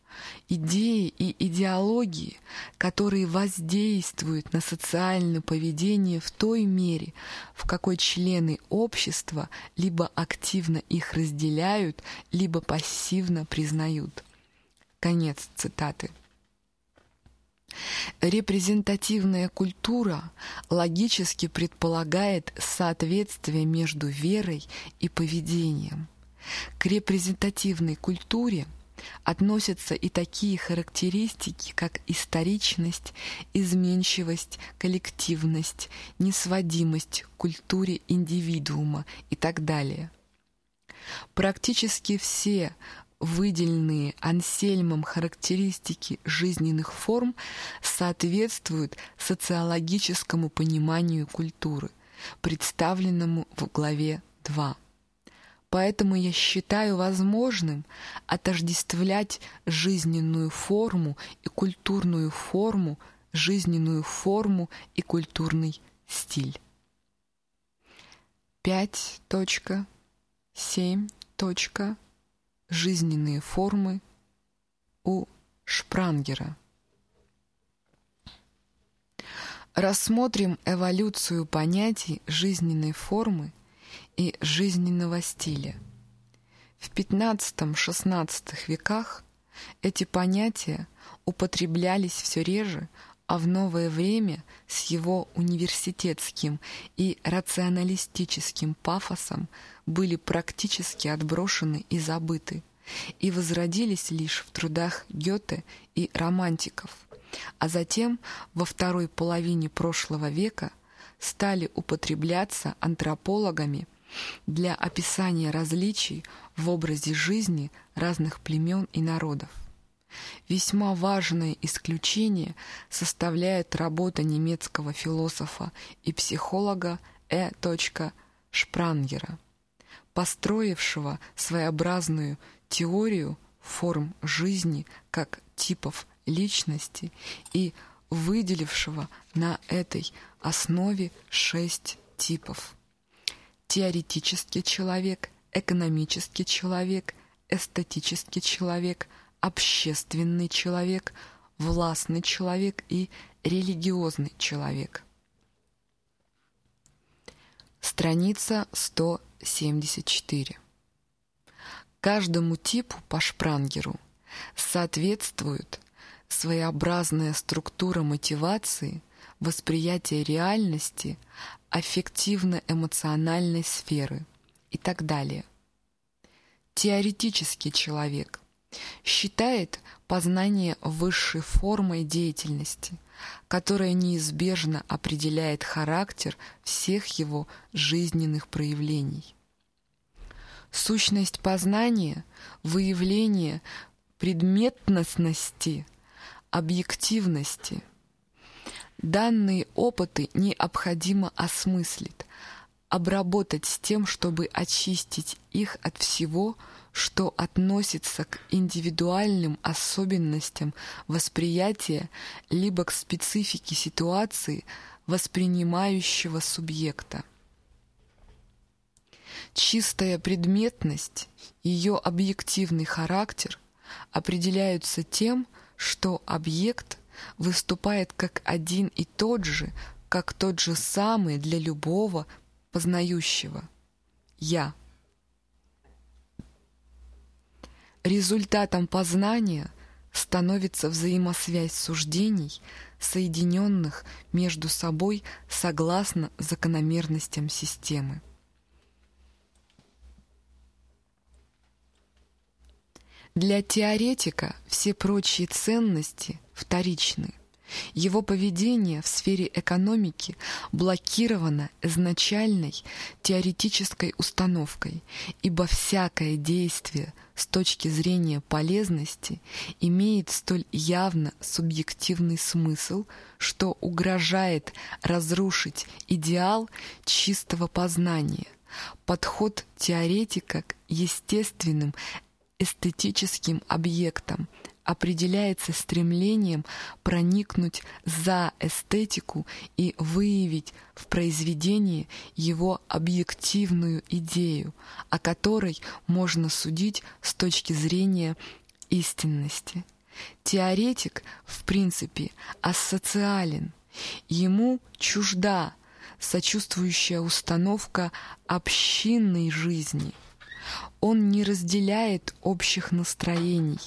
идеи и идеологии, которые воздействуют на социальное поведение в той мере, в какой члены общества либо активно их разделяют, либо пассивно признают. Конец цитаты. Репрезентативная культура логически предполагает соответствие между верой и поведением. К репрезентативной культуре – относятся и такие характеристики, как историчность, изменчивость, коллективность, несводимость к культуре индивидуума и так далее. Практически все выделенные Ансельмом характеристики жизненных форм соответствуют социологическому пониманию культуры, представленному в главе 2. Поэтому я считаю возможным отождествлять жизненную форму и культурную форму, жизненную форму и культурный стиль. 5.7. Жизненные формы у Шпрангера. Рассмотрим эволюцию понятий жизненной формы и жизненного стиля. В XV-XVI веках эти понятия употреблялись все реже, а в новое время с его университетским и рационалистическим пафосом были практически отброшены и забыты, и возродились лишь в трудах Гёте и романтиков, а затем во второй половине прошлого века стали употребляться антропологами для описания различий в образе жизни разных племен и народов. Весьма важное исключение составляет работа немецкого философа и психолога Э. Шпрангера, построившего своеобразную теорию форм жизни как типов личности и выделившего на этой основе шесть типов теоретический человек, экономический человек, эстетический человек, общественный человек, властный человек и религиозный человек. Страница 174. Каждому типу по Шпрангеру соответствует своеобразная структура мотивации, восприятия реальности, аффективно-эмоциональной сферы и так далее. Теоретический человек считает познание высшей формой деятельности, которая неизбежно определяет характер всех его жизненных проявлений. Сущность познания – выявление предметностности, объективности – Данные опыты необходимо осмыслить, обработать с тем, чтобы очистить их от всего, что относится к индивидуальным особенностям восприятия либо к специфике ситуации воспринимающего субъекта. Чистая предметность, ее объективный характер определяются тем, что объект – выступает как один и тот же, как тот же самый для любого познающего. Я. Результатом познания становится взаимосвязь суждений, соединенных между собой согласно закономерностям системы. Для теоретика все прочие ценности вторичны. Его поведение в сфере экономики блокировано изначальной теоретической установкой, ибо всякое действие с точки зрения полезности имеет столь явно субъективный смысл, что угрожает разрушить идеал чистого познания. Подход теоретика к естественным эстетическим объектам определяется стремлением проникнуть за эстетику и выявить в произведении его объективную идею, о которой можно судить с точки зрения истинности. Теоретик, в принципе, асоциален. Ему чужда сочувствующая установка общинной жизни – он не разделяет общих настроений.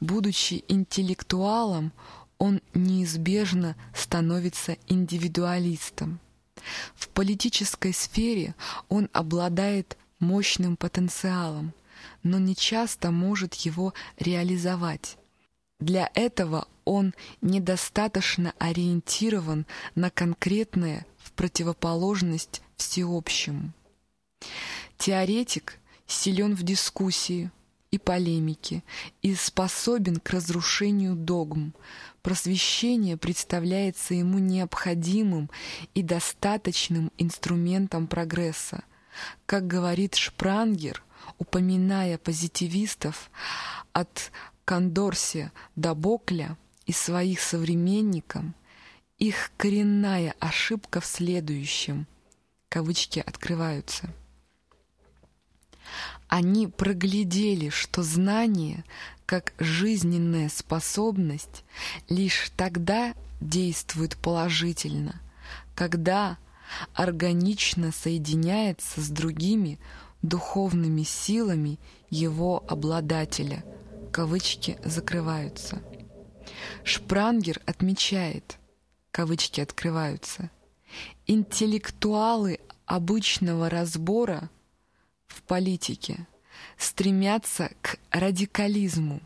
Будучи интеллектуалом, он неизбежно становится индивидуалистом. В политической сфере он обладает мощным потенциалом, но не часто может его реализовать. Для этого он недостаточно ориентирован на конкретное в противоположность всеобщему. Теоретик силен в дискуссии и полемике и способен к разрушению догм. Просвещение представляется ему необходимым и достаточным инструментом прогресса. Как говорит Шпрангер, упоминая позитивистов от Кондорсе до Бокля и своих современников, их коренная ошибка в следующем. Кавычки открываются. Они проглядели, что знание, как жизненная способность, лишь тогда действует положительно, когда органично соединяется с другими духовными силами его обладателя. Кавычки закрываются. Шпрангер отмечает, кавычки открываются, интеллектуалы обычного разбора – в политике стремятся к радикализму,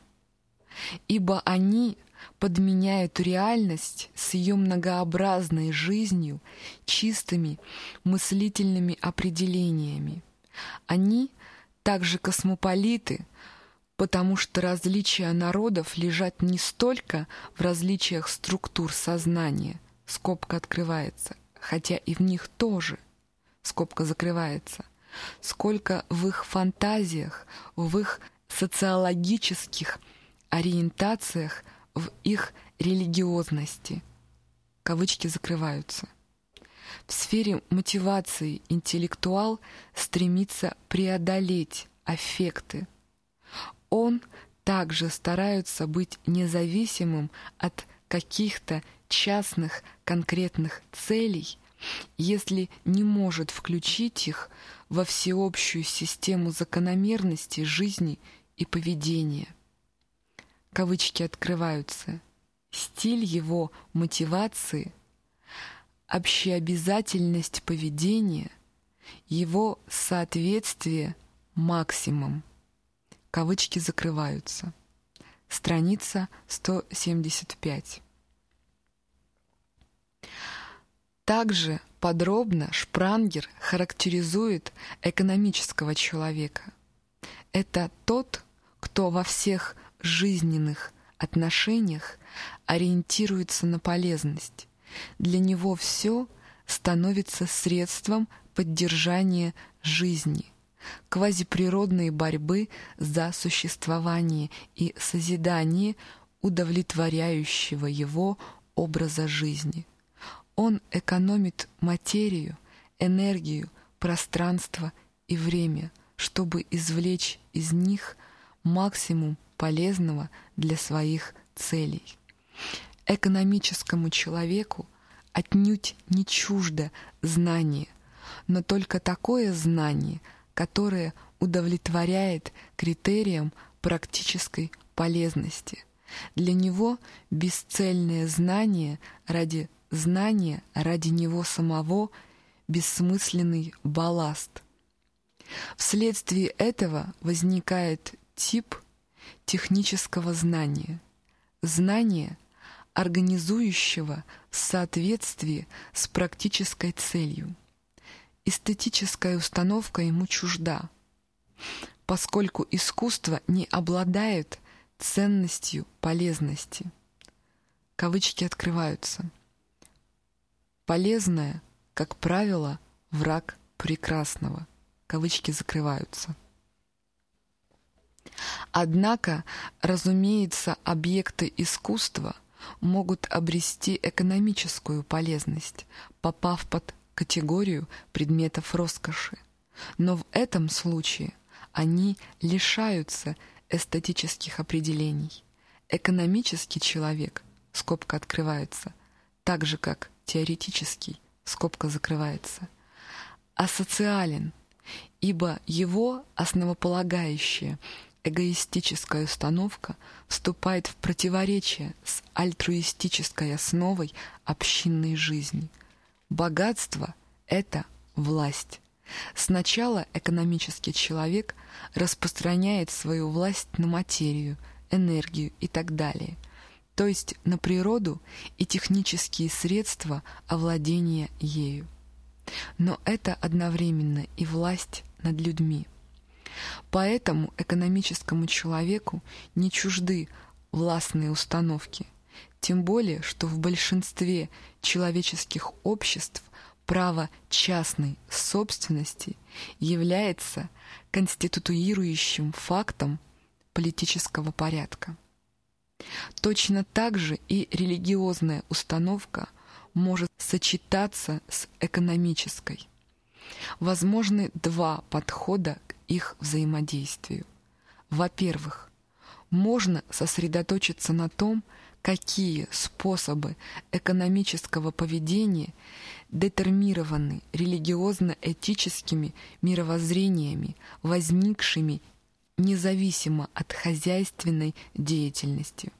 ибо они подменяют реальность с ее многообразной жизнью чистыми мыслительными определениями. Они также космополиты, потому что различия народов лежат не столько в различиях структур сознания, скобка открывается, хотя и в них тоже, скобка закрывается, сколько в их фантазиях, в их социологических ориентациях, в их религиозности. Кавычки закрываются. В сфере мотивации интеллектуал стремится преодолеть аффекты. Он также старается быть независимым от каких-то частных конкретных целей, если не может включить их во всеобщую систему закономерностей жизни и поведения. Кавычки открываются. Стиль его мотивации, общеобязательность поведения, его соответствие максимум. Кавычки закрываются. Страница 175. Также подробно Шпрангер характеризует экономического человека. Это тот, кто во всех жизненных отношениях ориентируется на полезность. Для него все становится средством поддержания жизни, квазиприродной борьбы за существование и созидание удовлетворяющего его образа жизни – он экономит материю, энергию, пространство и время, чтобы извлечь из них максимум полезного для своих целей. Экономическому человеку отнюдь не чуждо знание, но только такое знание, которое удовлетворяет критериям практической полезности. Для него бесцельное знание ради знание ради него самого — бессмысленный балласт. Вследствие этого возникает тип технического знания, знания, организующего в соответствии с практической целью. Эстетическая установка ему чужда, поскольку искусство не обладает ценностью полезности. Кавычки открываются. Полезное, как правило, враг прекрасного. Кавычки закрываются. Однако, разумеется, объекты искусства могут обрести экономическую полезность, попав под категорию предметов роскоши. Но в этом случае они лишаются эстетических определений. Экономический человек, скобка открывается, так же как теоретический, скобка закрывается, асоциален, ибо его основополагающее эгоистическая установка вступает в противоречие с альтруистической основой общинной жизни. Богатство — это власть. Сначала экономический человек распространяет свою власть на материю, энергию и так далее, то есть на природу и технические средства овладения ею. Но это одновременно и власть над людьми. Поэтому экономическому человеку не чужды властные установки, тем более, что в большинстве человеческих обществ право частной собственности является конституирующим фактом политического порядка. Точно так же и религиозная установка может сочетаться с экономической. Возможны два подхода к их взаимодействию. Во-первых, можно сосредоточиться на том, какие способы экономического поведения детермированы религиозно-этическими мировоззрениями, возникшими независимо от хозяйственной деятельности.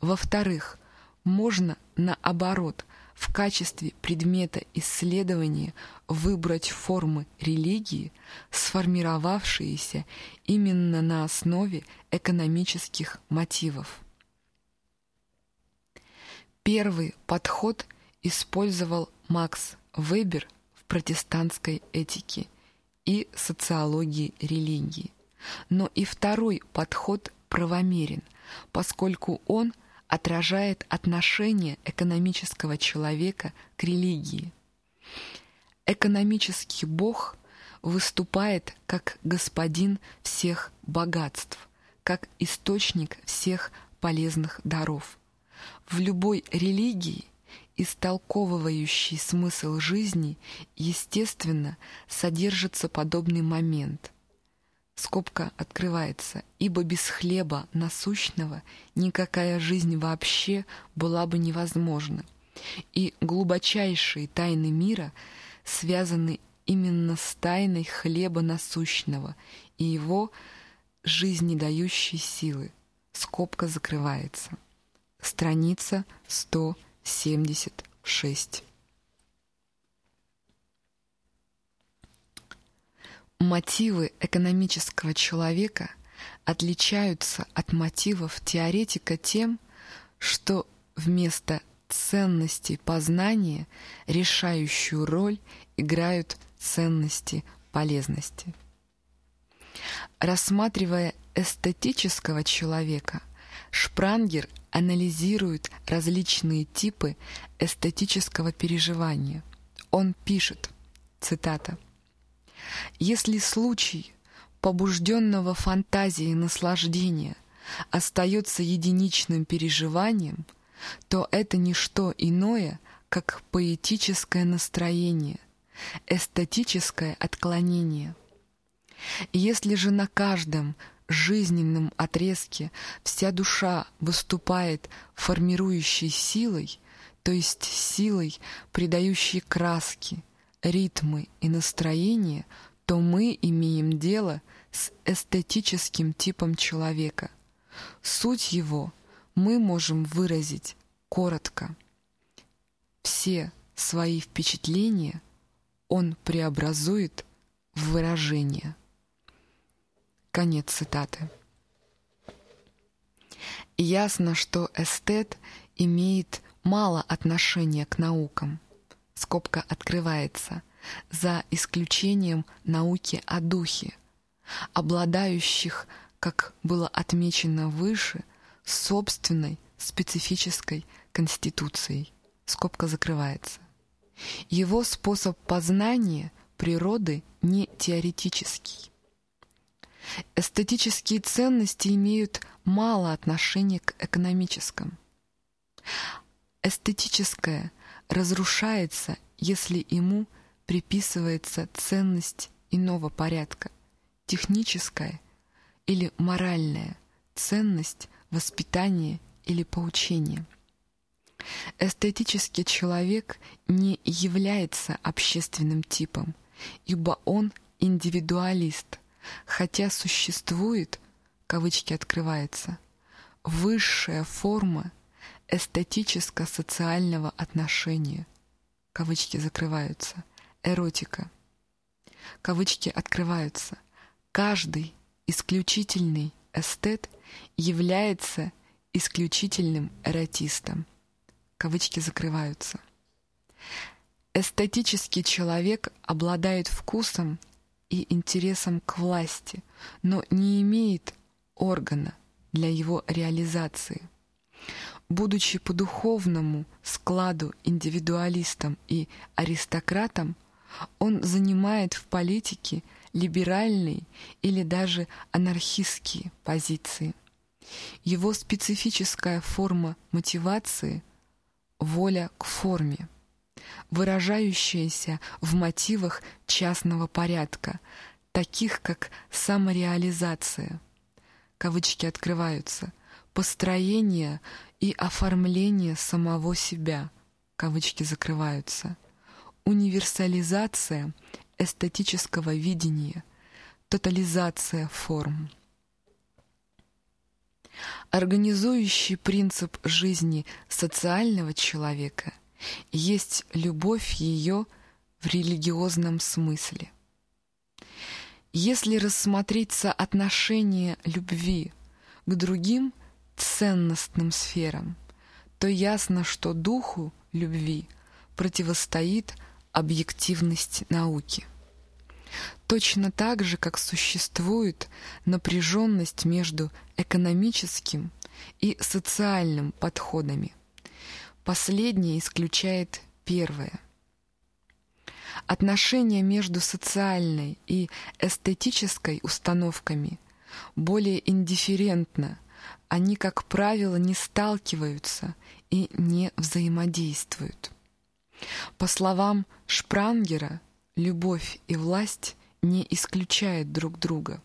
Во-вторых, можно, наоборот, в качестве предмета исследования выбрать формы религии, сформировавшиеся именно на основе экономических мотивов. Первый подход использовал Макс Вебер в протестантской этике и социологии религии. Но и второй подход правомерен, поскольку он – отражает отношение экономического человека к религии. Экономический бог выступает как господин всех богатств, как источник всех полезных даров. В любой религии истолковывающий смысл жизни, естественно, содержится подобный момент – скобка открывается, ибо без хлеба насущного никакая жизнь вообще была бы невозможна. И глубочайшие тайны мира связаны именно с тайной хлеба насущного и его жизнедающей силы. Скобка закрывается. Страница 176. Мотивы экономического человека отличаются от мотивов теоретика тем, что вместо ценностей познания решающую роль играют ценности полезности. Рассматривая эстетического человека, Шпрангер анализирует различные типы эстетического переживания. Он пишет, цитата, если случай побужденного фантазией наслаждения остается единичным переживанием, то это не что иное, как поэтическое настроение, эстетическое отклонение. Если же на каждом жизненном отрезке вся душа выступает формирующей силой, то есть силой, придающей краски, ритмы и настроение, то мы имеем дело с эстетическим типом человека. Суть его мы можем выразить коротко. Все свои впечатления он преобразует в выражение. Конец цитаты. Ясно, что эстет имеет мало отношения к наукам. Скобка открывается, за исключением науки о духе, обладающих, как было отмечено выше, собственной специфической конституцией. Скобка закрывается. Его способ познания природы не теоретический. Эстетические ценности имеют мало отношения к экономическим. Эстетическое разрушается, если ему приписывается ценность иного порядка, техническая или моральная ценность воспитания или поучения. Эстетический человек не является общественным типом, ибо он индивидуалист, хотя существует, кавычки открывается, высшая форма эстетическо-социального отношения, кавычки закрываются, эротика, кавычки открываются. Каждый исключительный эстет является исключительным эротистом, кавычки закрываются. Эстетический человек обладает вкусом и интересом к власти, но не имеет органа для его реализации. Будучи по духовному складу индивидуалистом и аристократом, он занимает в политике либеральные или даже анархистские позиции. Его специфическая форма мотивации — воля к форме, выражающаяся в мотивах частного порядка, таких как самореализация, кавычки открываются, построение и оформление самого себя, кавычки закрываются, универсализация эстетического видения, тотализация форм. Организующий принцип жизни социального человека есть любовь ее в религиозном смысле. Если рассмотреть соотношение любви к другим ценностным сферам, то ясно, что духу любви противостоит объективность науки. Точно так же, как существует напряженность между экономическим и социальным подходами. Последнее исключает первое. Отношения между социальной и эстетической установками более индифферентно, они, как правило, не сталкиваются и не взаимодействуют. По словам Шпрангера, любовь и власть не исключают друг друга.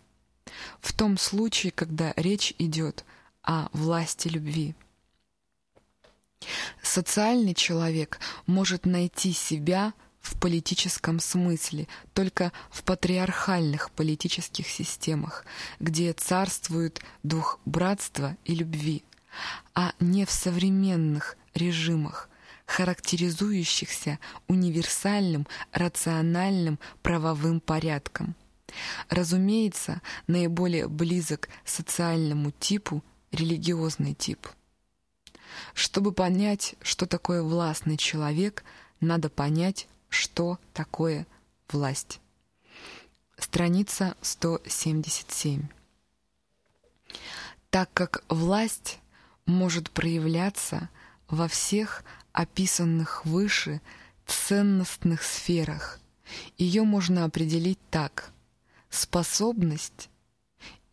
В том случае, когда речь идет о власти любви. Социальный человек может найти себя в политическом смысле только в патриархальных политических системах, где царствует дух братства и любви, а не в современных режимах, характеризующихся универсальным рациональным правовым порядком. Разумеется, наиболее близок социальному типу религиозный тип. Чтобы понять, что такое властный человек, надо понять, что такое власть. Страница 177. Так как власть может проявляться во всех описанных выше ценностных сферах. Ее можно определить так. Способность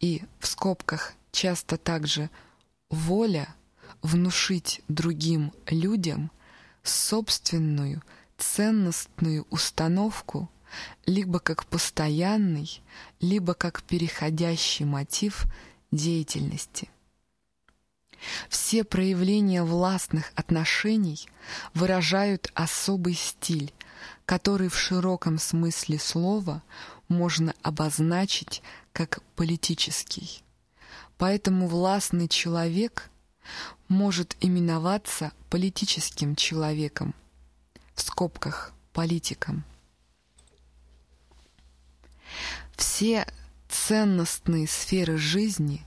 и, в скобках, часто также воля внушить другим людям собственную ценностную установку либо как постоянный, либо как переходящий мотив деятельности. Все проявления властных отношений выражают особый стиль, который в широком смысле слова можно обозначить как политический. Поэтому властный человек может именоваться политическим человеком, в скобках политиком. Все ценностные сферы жизни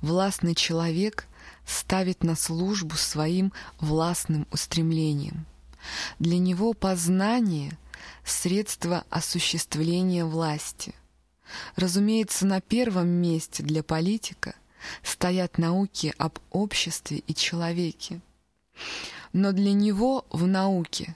властный человек ставит на службу своим властным устремлениям. Для него познание — средство осуществления власти. Разумеется, на первом месте для политика стоят науки об обществе и человеке. Но для него в науке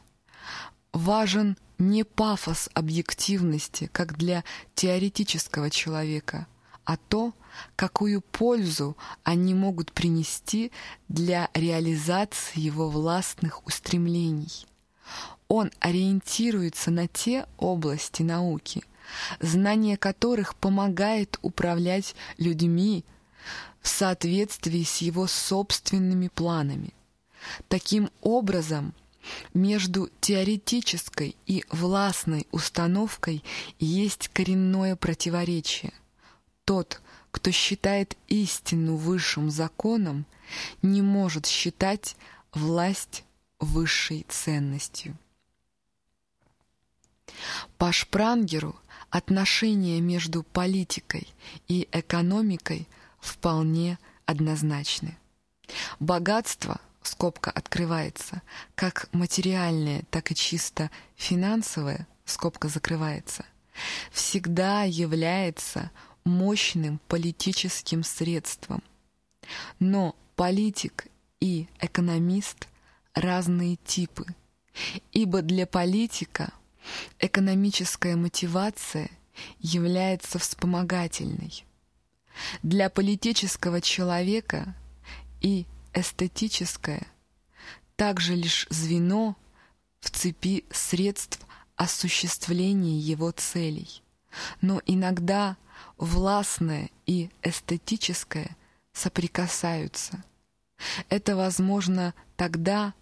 важен не пафос объективности, как для теоретического человека, а то, какую пользу они могут принести для реализации его властных устремлений. Он ориентируется на те области науки, знание которых помогает управлять людьми в соответствии с его собственными планами. Таким образом, между теоретической и властной установкой есть коренное противоречие. Тот, кто считает истину высшим законом, не может считать власть высшей ценностью. По Шпрангеру отношения между политикой и экономикой вполне однозначны. Богатство – скобка открывается, как материальное, так и чисто финансовое, скобка закрывается, всегда является мощным политическим средством. Но политик и экономист — разные типы, ибо для политика экономическая мотивация является вспомогательной. Для политического человека и эстетическое также лишь звено в цепи средств осуществления его целей. Но иногда властное и эстетическое соприкасаются. Это возможно тогда,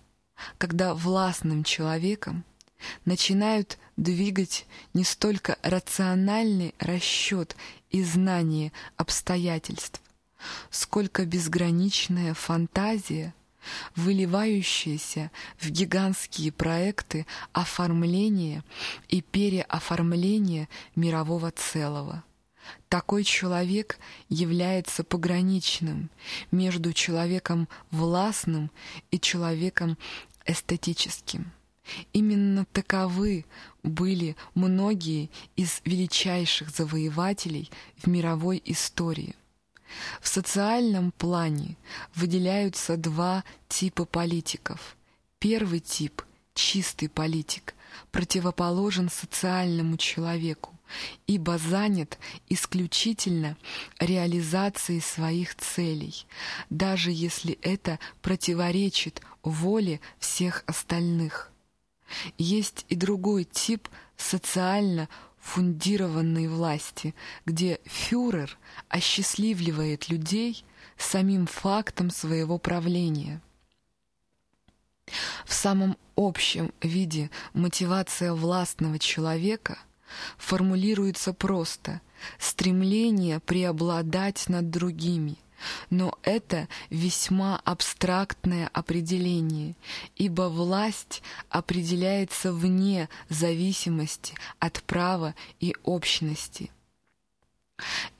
когда властным человеком начинают двигать не столько рациональный расчет и знание обстоятельств, сколько безграничная фантазия, выливающаяся в гигантские проекты оформления и переоформления мирового целого. Такой человек является пограничным между человеком властным и человеком эстетическим. Именно таковы были многие из величайших завоевателей в мировой истории. В социальном плане выделяются два типа политиков. Первый тип – чистый политик, противоположен социальному человеку, ибо занят исключительно реализацией своих целей, даже если это противоречит воле всех остальных. Есть и другой тип социально фундированной власти, где фюрер осчастливливает людей самим фактом своего правления. В самом общем виде мотивация властного человека формулируется просто «стремление преобладать над другими», но это весьма абстрактное определение, ибо власть определяется вне зависимости от права и общности.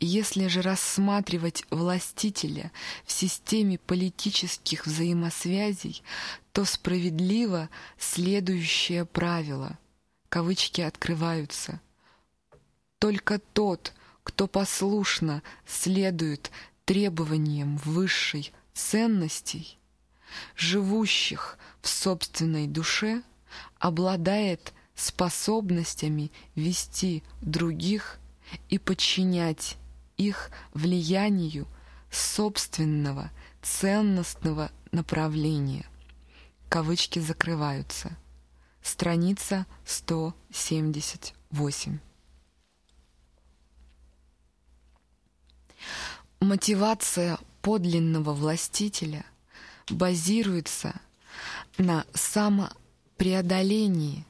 Если же рассматривать властителя в системе политических взаимосвязей, то справедливо следующее правило, кавычки открываются, «Только тот, кто послушно следует требованиям высшей ценностей, живущих в собственной душе, обладает способностями вести других и подчинять их влиянию собственного ценностного направления. Кавычки закрываются. Страница 178. Мотивация подлинного властителя базируется на самопреодолении,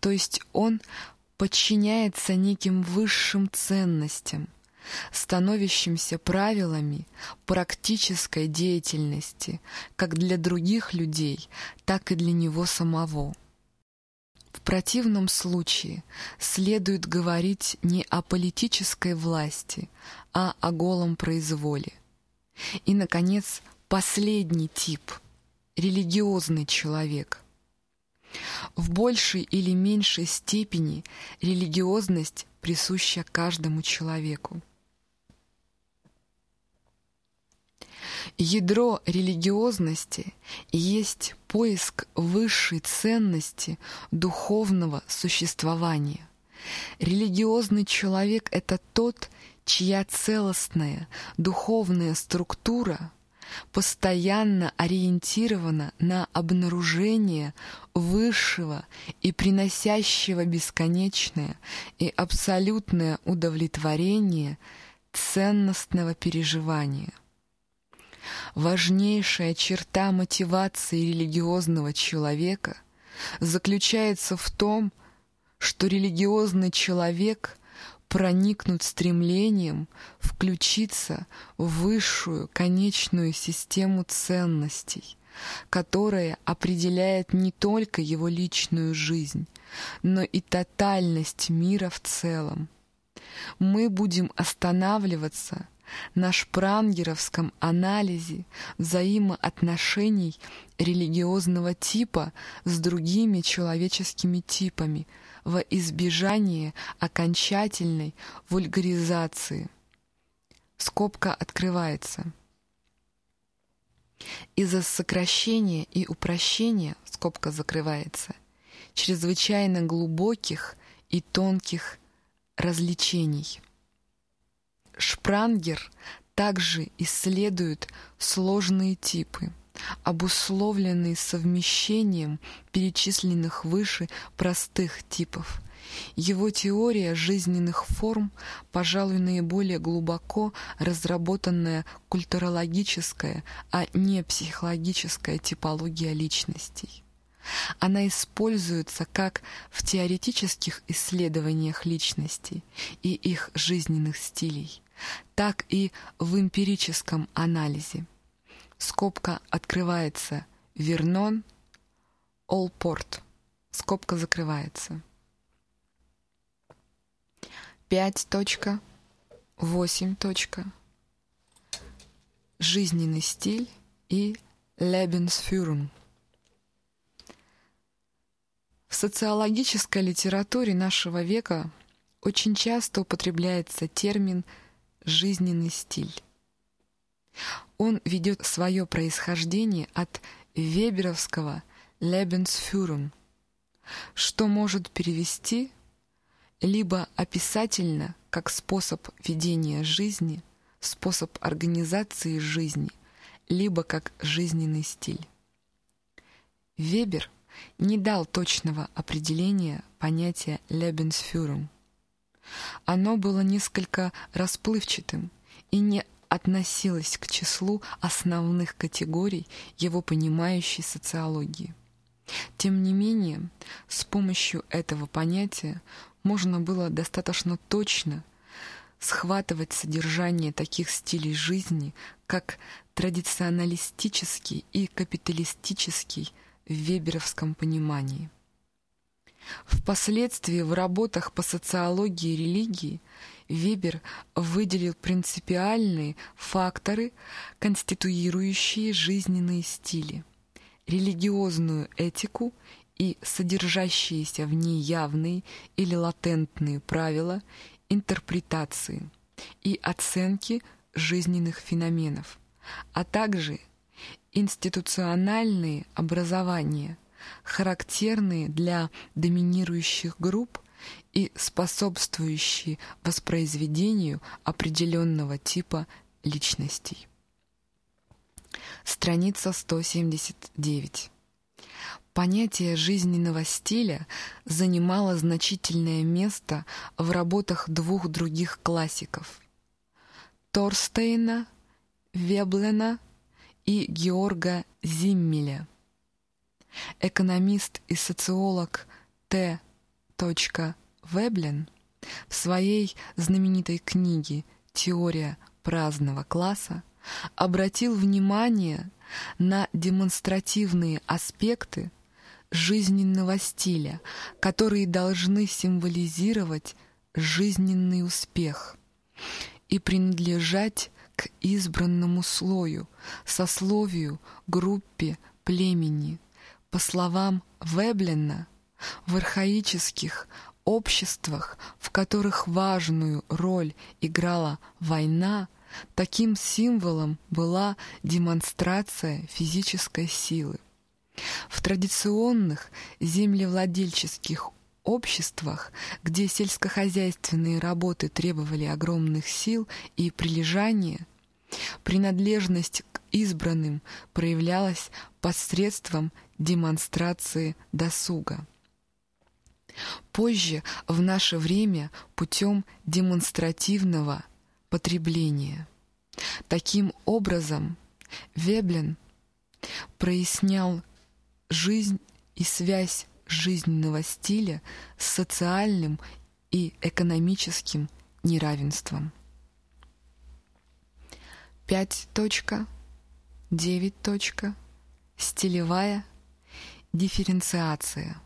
то есть он подчиняется неким высшим ценностям, становящимся правилами практической деятельности как для других людей, так и для него самого. В противном случае следует говорить не о политической власти, а о голом произволе. И, наконец, последний тип — религиозный человек. В большей или меньшей степени религиозность присуща каждому человеку. Ядро религиозности есть поиск высшей ценности духовного существования. Религиозный человек — это тот, чья целостная духовная структура постоянно ориентирована на обнаружение высшего и приносящего бесконечное и абсолютное удовлетворение ценностного переживания. Важнейшая черта мотивации религиозного человека заключается в том, что религиозный человек проникнут стремлением включиться в высшую конечную систему ценностей, которая определяет не только его личную жизнь, но и тотальность мира в целом. Мы будем останавливаться на шпрангеровском анализе взаимоотношений религиозного типа с другими человеческими типами во избежание окончательной вульгаризации. Скобка открывается. Из-за сокращения и упрощения, скобка закрывается, чрезвычайно глубоких и тонких развлечений. Шпрангер также исследует сложные типы, обусловленные совмещением перечисленных выше простых типов. Его теория жизненных форм, пожалуй, наиболее глубоко разработанная культурологическая, а не психологическая типология личностей. Она используется как в теоретических исследованиях личностей и их жизненных стилей, так и в эмпирическом анализе. Скобка открывается Вернон, Олпорт. Скобка закрывается. 5.8. Жизненный стиль и Lebensführung. В социологической литературе нашего века очень часто употребляется термин «жизненный стиль». Он ведет свое происхождение от веберовского «Lebensführung», что может перевести либо описательно как способ ведения жизни, способ организации жизни, либо как жизненный стиль. Вебер не дал точного определения понятия «Lebensführung». Оно было несколько расплывчатым и не относилось к числу основных категорий его понимающей социологии. Тем не менее, с помощью этого понятия можно было достаточно точно схватывать содержание таких стилей жизни, как традиционалистический и капиталистический в веберовском понимании. Впоследствии в работах по социологии религии Вебер выделил принципиальные факторы, конституирующие жизненные стили, религиозную этику и содержащиеся в ней явные или латентные правила интерпретации и оценки жизненных феноменов, а также институциональные образования, характерные для доминирующих групп и способствующие воспроизведению определенного типа личностей. Страница 179. Понятие жизненного стиля занимало значительное место в работах двух других классиков – Торстейна, Веблена и Георга Зиммеля. Экономист и социолог Т. Веблен в своей знаменитой книге «Теория праздного класса» обратил внимание на демонстративные аспекты жизненного стиля, которые должны символизировать жизненный успех и принадлежать избранному слою, сословию, группе, племени. По словам Веблина, в архаических обществах, в которых важную роль играла война, таким символом была демонстрация физической силы. В традиционных землевладельческих обществах, где сельскохозяйственные работы требовали огромных сил и прилежания, принадлежность к избранным проявлялась посредством демонстрации досуга. Позже, в наше время, путем демонстративного потребления. Таким образом, Веблен прояснял жизнь и связь жизненного стиля с социальным и экономическим неравенством. 5.9. Стилевая дифференциация.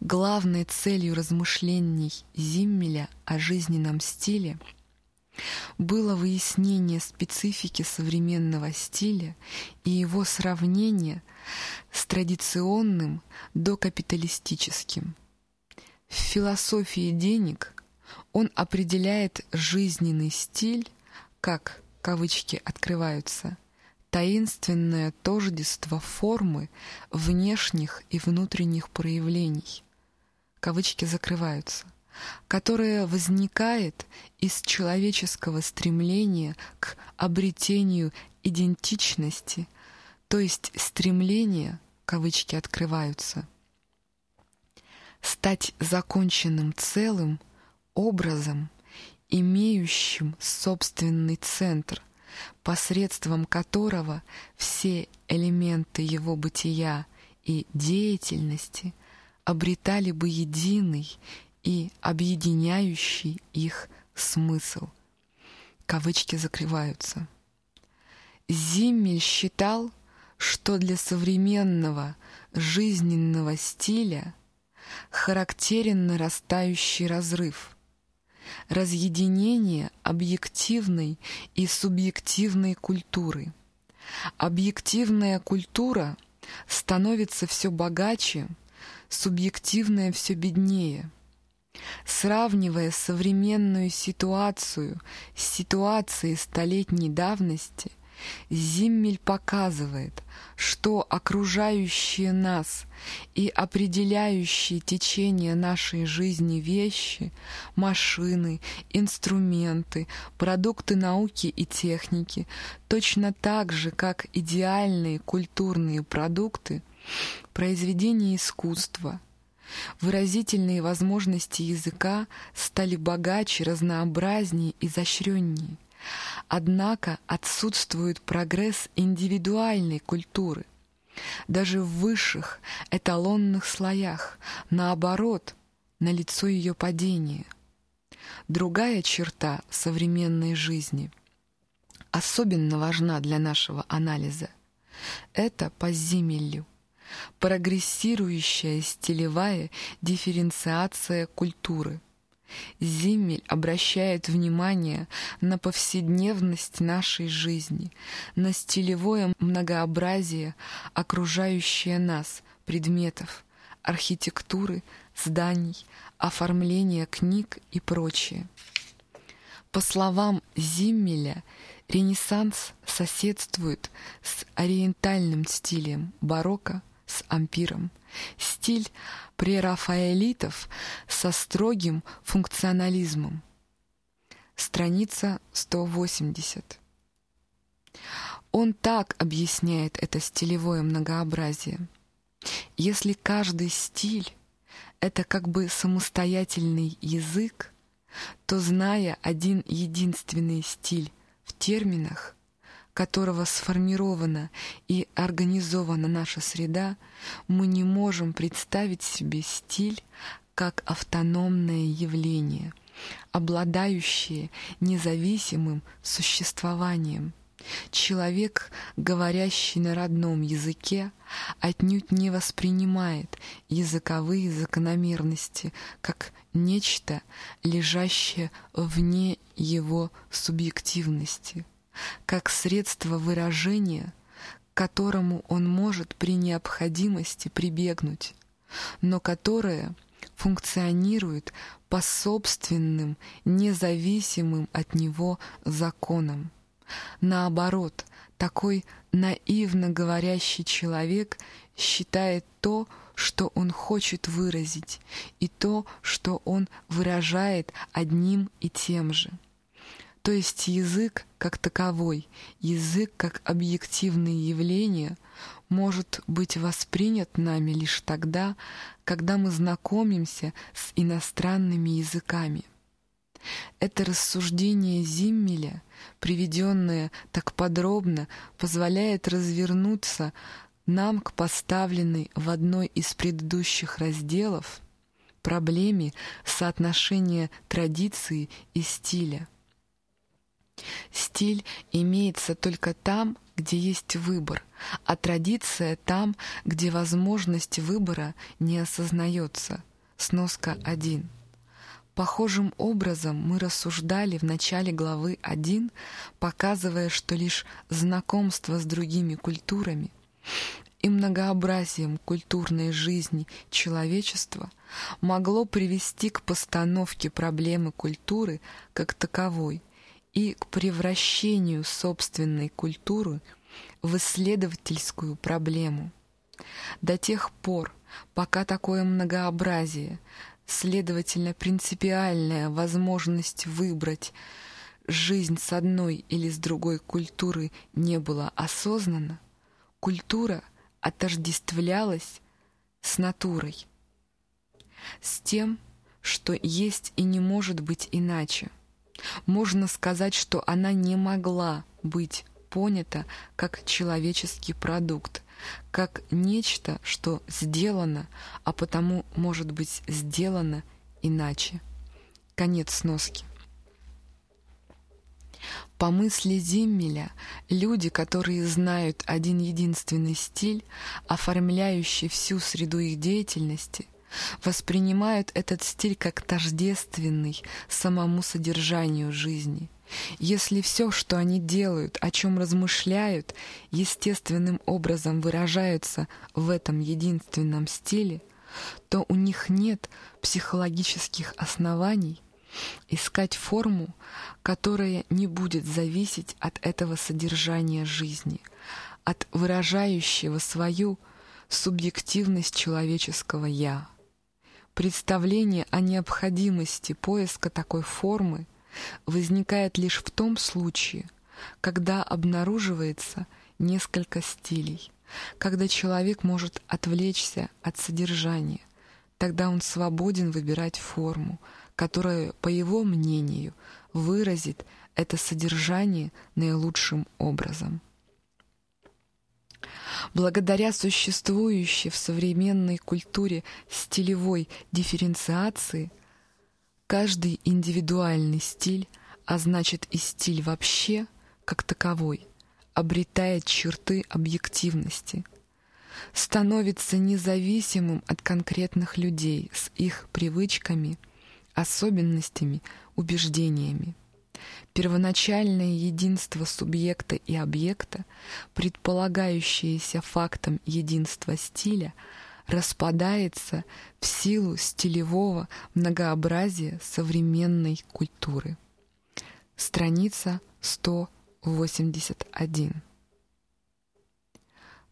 Главной целью размышлений Зиммеля о жизненном стиле было выяснение специфики современного стиля и его сравнение с традиционным докапиталистическим. В философии денег он определяет жизненный стиль как, кавычки открываются, таинственное тождество формы внешних и внутренних проявлений. Кавычки закрываются которое возникает из человеческого стремления к обретению идентичности, то есть стремления, кавычки открываются, стать законченным целым образом, имеющим собственный центр, посредством которого все элементы его бытия и деятельности обретали бы единый и объединяющий их смысл. Кавычки закрываются. Зиммель считал, что для современного жизненного стиля характерен нарастающий разрыв, разъединение объективной и субъективной культуры. Объективная культура становится все богаче, субъективная все беднее – Сравнивая современную ситуацию с ситуацией столетней давности, Зиммель показывает, что окружающие нас и определяющие течение нашей жизни вещи, машины, инструменты, продукты науки и техники, точно так же, как идеальные культурные продукты, произведения искусства – Выразительные возможности языка стали богаче, разнообразнее, изощреннее. Однако отсутствует прогресс индивидуальной культуры. Даже в высших эталонных слоях, наоборот, налицо ее падение. Другая черта современной жизни особенно важна для нашего анализа. Это по Зимелю прогрессирующая стилевая дифференциация культуры. Зиммель обращает внимание на повседневность нашей жизни, на стилевое многообразие окружающее нас предметов, архитектуры, зданий, оформления книг и прочее. По словам Зиммеля, Ренессанс соседствует с ориентальным стилем барокко, с ампиром. Стиль прерафаэлитов со строгим функционализмом. Страница 180. Он так объясняет это стилевое многообразие. Если каждый стиль — это как бы самостоятельный язык, то, зная один единственный стиль в терминах, которого сформирована и организована наша среда, мы не можем представить себе стиль как автономное явление, обладающее независимым существованием. Человек, говорящий на родном языке, отнюдь не воспринимает языковые закономерности как нечто, лежащее вне его субъективности, как средство выражения, к которому он может при необходимости прибегнуть, но которое функционирует по собственным, независимым от него законам. Наоборот, такой наивно говорящий человек считает то, что он хочет выразить, и то, что он выражает одним и тем же. То есть язык как таковой, язык как объективное явление может быть воспринят нами лишь тогда, когда мы знакомимся с иностранными языками. Это рассуждение Зиммеля, приведенное так подробно, позволяет развернуться нам к поставленной в одной из предыдущих разделов проблеме соотношения традиции и стиля. Стиль имеется только там, где есть выбор, а традиция там, где возможность выбора не осознается. Сноска 1. Похожим образом мы рассуждали в начале главы 1, показывая, что лишь знакомство с другими культурами и многообразием культурной жизни человечества могло привести к постановке проблемы культуры как таковой и к превращению собственной культуры в исследовательскую проблему. До тех пор, пока такое многообразие – Следовательно, принципиальная возможность выбрать жизнь с одной или с другой культуры не была осознана, культура отождествлялась с натурой, с тем, что есть и не может быть иначе. Можно сказать, что она не могла быть понята как человеческий продукт, как нечто, что сделано, а потому может быть сделано иначе. Конец сноски. По мысли Зиммеля, люди, которые знают один единственный стиль, оформляющий всю среду их деятельности, воспринимают этот стиль как тождественный самому содержанию жизни – если все, что они делают, о чем размышляют, естественным образом выражаются в этом единственном стиле, то у них нет психологических оснований искать форму, которая не будет зависеть от этого содержания жизни, от выражающего свою субъективность человеческого «я». Представление о необходимости поиска такой формы возникает лишь в том случае, когда обнаруживается несколько стилей, когда человек может отвлечься от содержания, тогда он свободен выбирать форму, которая, по его мнению, выразит это содержание наилучшим образом. Благодаря существующей в современной культуре стилевой дифференциации – Каждый индивидуальный стиль, а значит и стиль вообще, как таковой, обретает черты объективности, становится независимым от конкретных людей с их привычками, особенностями, убеждениями. Первоначальное единство субъекта и объекта, предполагающееся фактом единства стиля – распадается в силу стилевого многообразия современной культуры. Страница 181.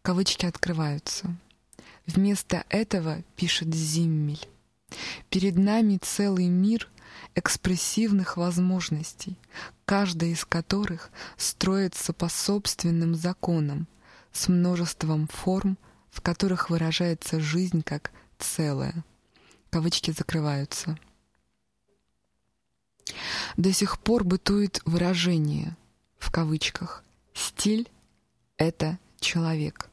Кавычки открываются. Вместо этого пишет Зиммель. Перед нами целый мир экспрессивных возможностей, каждая из которых строится по собственным законам, с множеством форм, в которых выражается жизнь как целое. Кавычки закрываются. До сих пор бытует выражение, в кавычках, «стиль — это человек».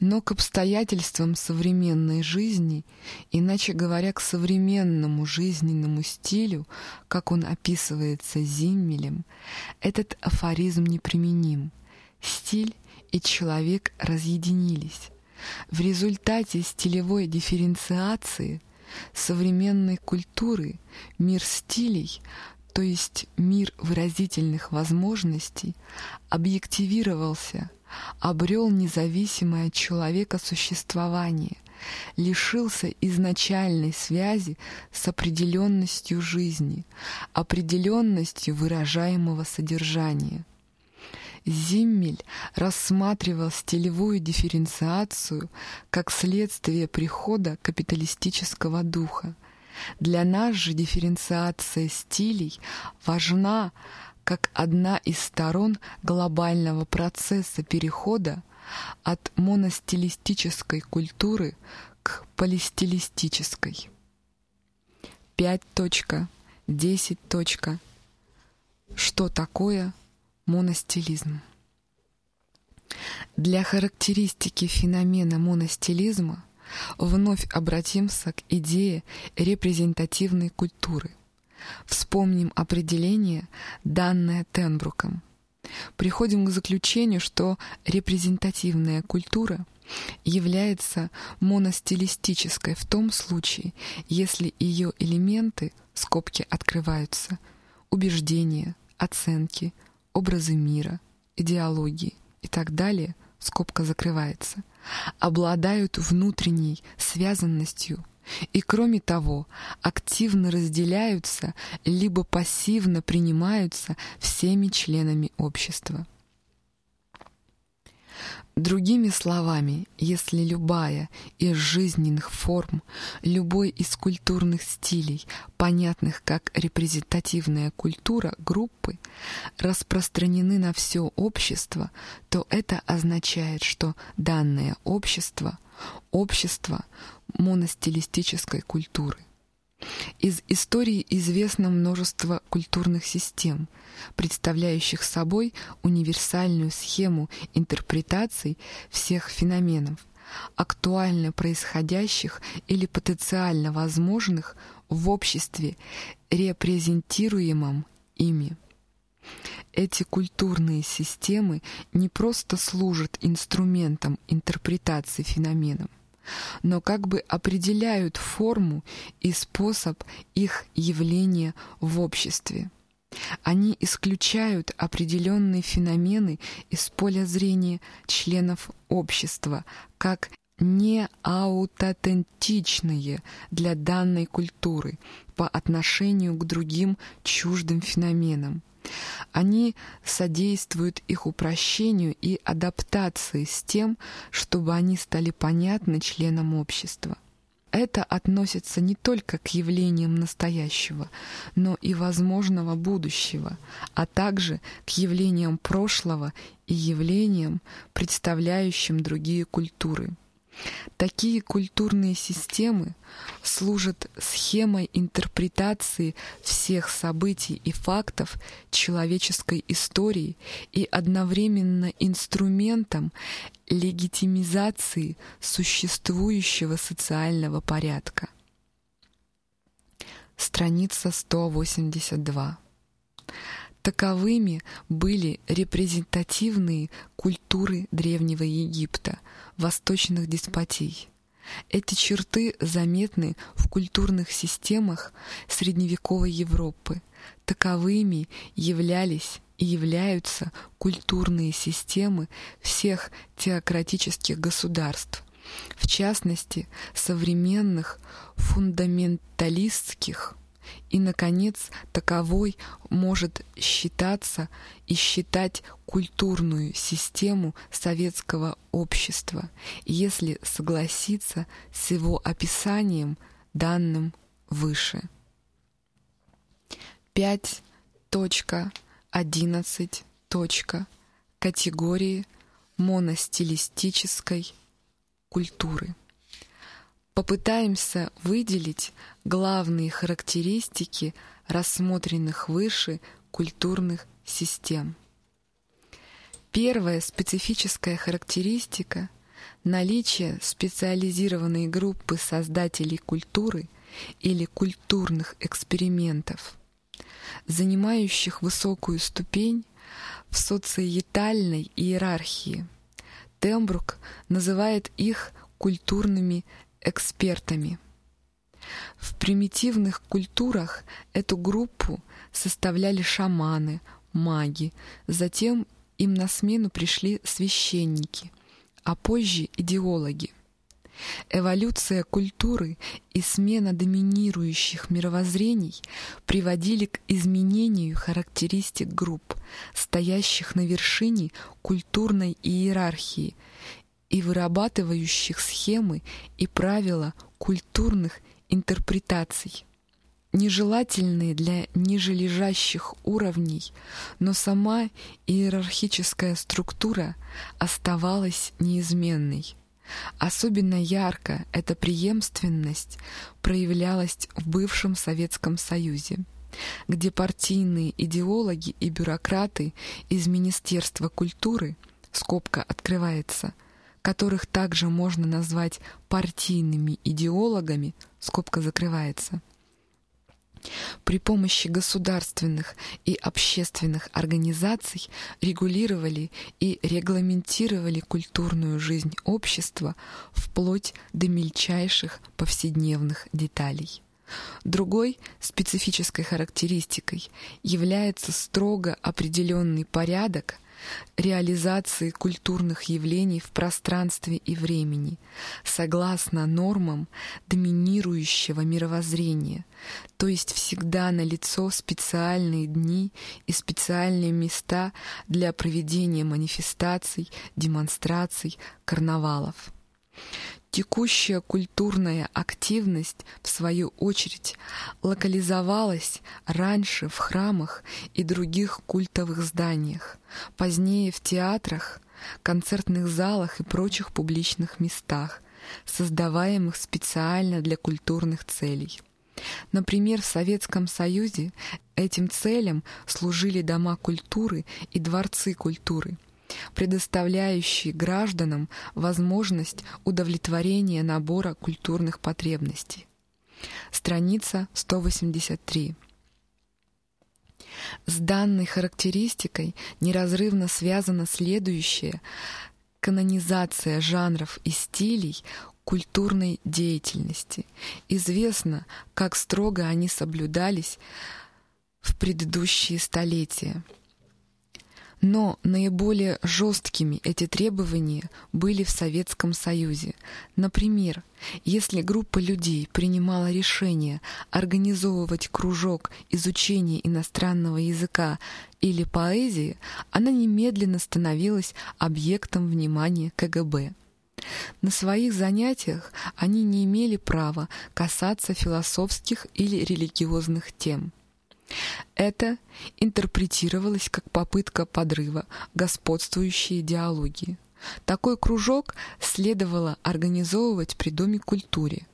Но к обстоятельствам современной жизни, иначе говоря, к современному жизненному стилю, как он описывается Зиммелем, этот афоризм неприменим. Стиль и человек разъединились. В результате стилевой дифференциации современной культуры мир стилей то есть мир выразительных возможностей, объективировался, обрел независимое от человека существование, лишился изначальной связи с определенностью жизни, определенностью выражаемого содержания. Зиммель рассматривал стилевую дифференциацию как следствие прихода капиталистического духа – для нас же дифференциация стилей важна как одна из сторон глобального процесса перехода от моностилистической культуры к полистилистической. 5.10. Что такое моностилизм? Для характеристики феномена моностилизма Вновь обратимся к идее репрезентативной культуры. Вспомним определение, данное Тенбруком. Приходим к заключению, что репрезентативная культура является моностилистической в том случае, если ее элементы, скобки открываются, убеждения, оценки, образы мира, идеологии и так далее, скобка закрывается – обладают внутренней связанностью и, кроме того, активно разделяются либо пассивно принимаются всеми членами общества. Другими словами, если любая из жизненных форм, любой из культурных стилей, понятных как репрезентативная культура группы, распространены на все общество, то это означает, что данное общество — общество моностилистической культуры. Из истории известно множество культурных систем, представляющих собой универсальную схему интерпретаций всех феноменов, актуально происходящих или потенциально возможных в обществе, репрезентируемом ими. Эти культурные системы не просто служат инструментом интерпретации феноменов, но как бы определяют форму и способ их явления в обществе. Они исключают определенные феномены из поля зрения членов общества как неаутентичные для данной культуры по отношению к другим чуждым феноменам. Они содействуют их упрощению и адаптации с тем, чтобы они стали понятны членам общества. Это относится не только к явлениям настоящего, но и возможного будущего, а также к явлениям прошлого и явлениям, представляющим другие культуры. Такие культурные системы служат схемой интерпретации всех событий и фактов человеческой истории и одновременно инструментом легитимизации существующего социального порядка. Страница 182. Таковыми были репрезентативные культуры Древнего Египта, восточных деспотий. Эти черты заметны в культурных системах средневековой Европы. Таковыми являлись и являются культурные системы всех теократических государств, в частности, современных фундаменталистских и, наконец, таковой может считаться и считать культурную систему советского общества, если согласиться с его описанием, данным выше. 5.11. Категории моностилистической культуры. Попытаемся выделить главные характеристики рассмотренных выше культурных систем. Первая специфическая характеристика наличие специализированной группы создателей культуры или культурных экспериментов, занимающих высокую ступень в социетальной иерархии. Тембрук называет их культурными экспертами. В примитивных культурах эту группу составляли шаманы, маги, затем им на смену пришли священники, а позже идеологи. Эволюция культуры и смена доминирующих мировоззрений приводили к изменению характеристик групп, стоящих на вершине культурной иерархии и вырабатывающих схемы и правила культурных интерпретаций нежелательные для нижележащих уровней, но сама иерархическая структура оставалась неизменной. Особенно ярко эта преемственность проявлялась в бывшем Советском Союзе, где партийные идеологи и бюрократы из Министерства культуры, скобка открывается, которых также можно назвать партийными идеологами, скобка закрывается, при помощи государственных и общественных организаций регулировали и регламентировали культурную жизнь общества вплоть до мельчайших повседневных деталей. Другой специфической характеристикой является строго определенный порядок – реализации культурных явлений в пространстве и времени, согласно нормам доминирующего мировоззрения, то есть всегда налицо специальные дни и специальные места для проведения манифестаций, демонстраций, карнавалов. Текущая культурная активность, в свою очередь, локализовалась раньше в храмах и других культовых зданиях, позднее в театрах, концертных залах и прочих публичных местах, создаваемых специально для культурных целей. Например, в Советском Союзе этим целям служили дома культуры и дворцы культуры – предоставляющий гражданам возможность удовлетворения набора культурных потребностей. Страница 183. С данной характеристикой неразрывно связана следующая канонизация жанров и стилей культурной деятельности. Известно, как строго они соблюдались в предыдущие столетия. Но наиболее жесткими эти требования были в Советском Союзе. Например, если группа людей принимала решение организовывать кружок изучения иностранного языка или поэзии, она немедленно становилась объектом внимания КГБ. На своих занятиях они не имели права касаться философских или религиозных тем. Это интерпретировалось как попытка подрыва господствующей идеологии. Такой кружок следовало организовывать при Доме культуре.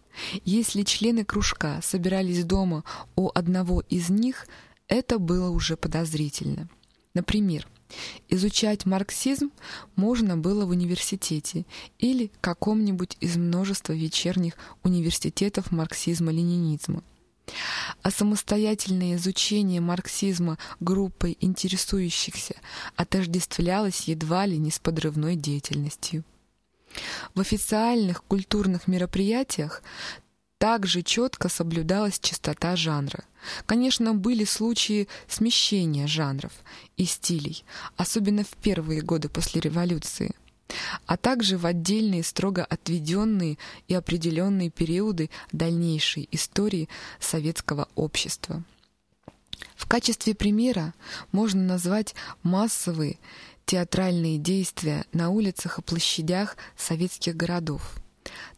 Если члены кружка собирались дома у одного из них, это было уже подозрительно. Например, изучать марксизм можно было в университете или каком-нибудь из множества вечерних университетов марксизма-ленинизма. А самостоятельное изучение марксизма группой интересующихся отождествлялось едва ли не с подрывной деятельностью. В официальных культурных мероприятиях также четко соблюдалась чистота жанра. Конечно, были случаи смещения жанров и стилей, особенно в первые годы после революции – а также в отдельные строго отведенные и определенные периоды дальнейшей истории советского общества. В качестве примера можно назвать массовые театральные действия на улицах и площадях советских городов.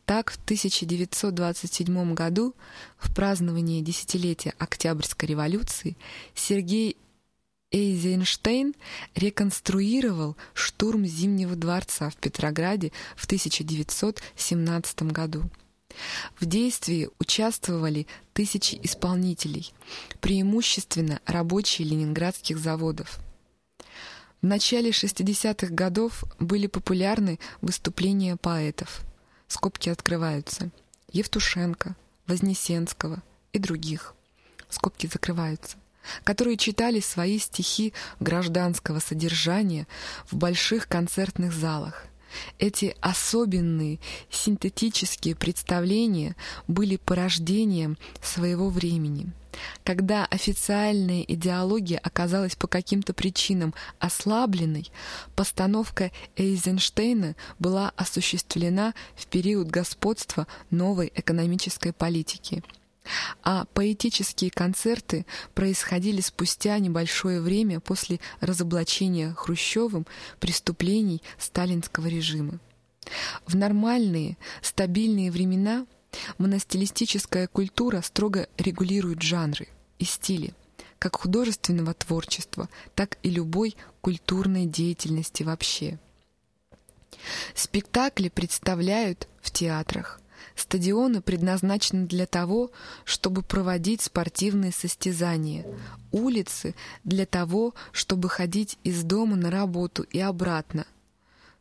Так, в 1927 году, в праздновании десятилетия Октябрьской революции, Сергей Эйзенштейн реконструировал штурм Зимнего дворца в Петрограде в 1917 году. В действии участвовали тысячи исполнителей, преимущественно рабочие ленинградских заводов. В начале 60-х годов были популярны выступления поэтов. Скобки открываются. Евтушенко, Вознесенского и других. Скобки закрываются которые читали свои стихи гражданского содержания в больших концертных залах. Эти особенные синтетические представления были порождением своего времени. Когда официальная идеология оказалась по каким-то причинам ослабленной, постановка Эйзенштейна была осуществлена в период господства новой экономической политики – а поэтические концерты происходили спустя небольшое время после разоблачения Хрущевым преступлений сталинского режима. В нормальные, стабильные времена моностилистическая культура строго регулирует жанры и стили, как художественного творчества, так и любой культурной деятельности вообще. Спектакли представляют в театрах – Стадионы предназначены для того, чтобы проводить спортивные состязания, улицы — для того, чтобы ходить из дома на работу и обратно.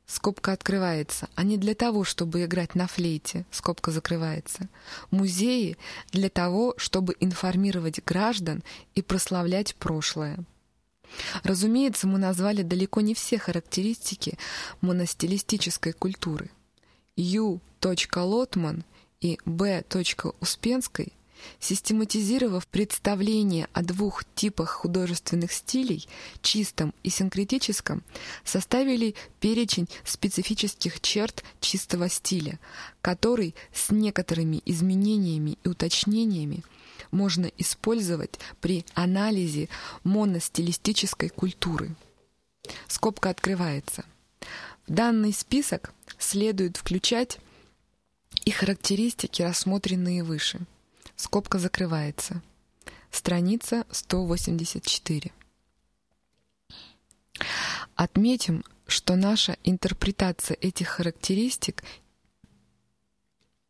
Скобка открывается, а не для того, чтобы играть на флейте, скобка закрывается. Музеи — для того, чтобы информировать граждан и прославлять прошлое. Разумеется, мы назвали далеко не все характеристики моностилистической культуры. Ю. Лотман и Б. Успенской, систематизировав представление о двух типах художественных стилей, чистом и синкретическом, составили перечень специфических черт чистого стиля, который с некоторыми изменениями и уточнениями можно использовать при анализе моностилистической культуры. Скобка открывается. В данный список следует включать и характеристики, рассмотренные выше. Скобка закрывается. Страница 184. Отметим, что наша интерпретация этих характеристик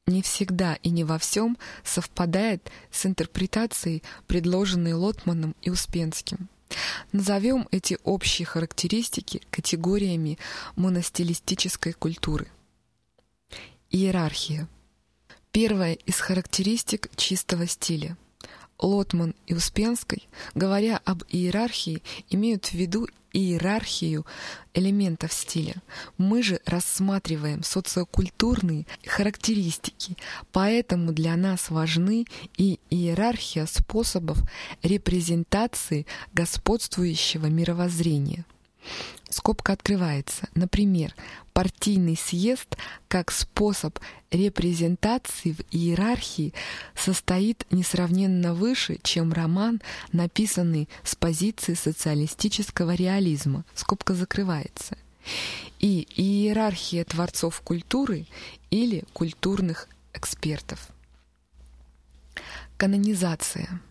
не всегда и не во всем совпадает с интерпретацией, предложенной Лотманом и Успенским. Назовем эти общие характеристики категориями моностилистической культуры. Иерархия. Первая из характеристик чистого стиля. Лотман и Успенской, говоря об иерархии, имеют в виду иерархию элементов стиля. Мы же рассматриваем социокультурные характеристики, поэтому для нас важны и иерархия способов репрезентации господствующего мировоззрения. Скобка открывается. Например, партийный съезд как способ репрезентации в иерархии состоит несравненно выше, чем роман, написанный с позиции социалистического реализма. Скобка закрывается. И иерархия творцов культуры или культурных экспертов. Канонизация.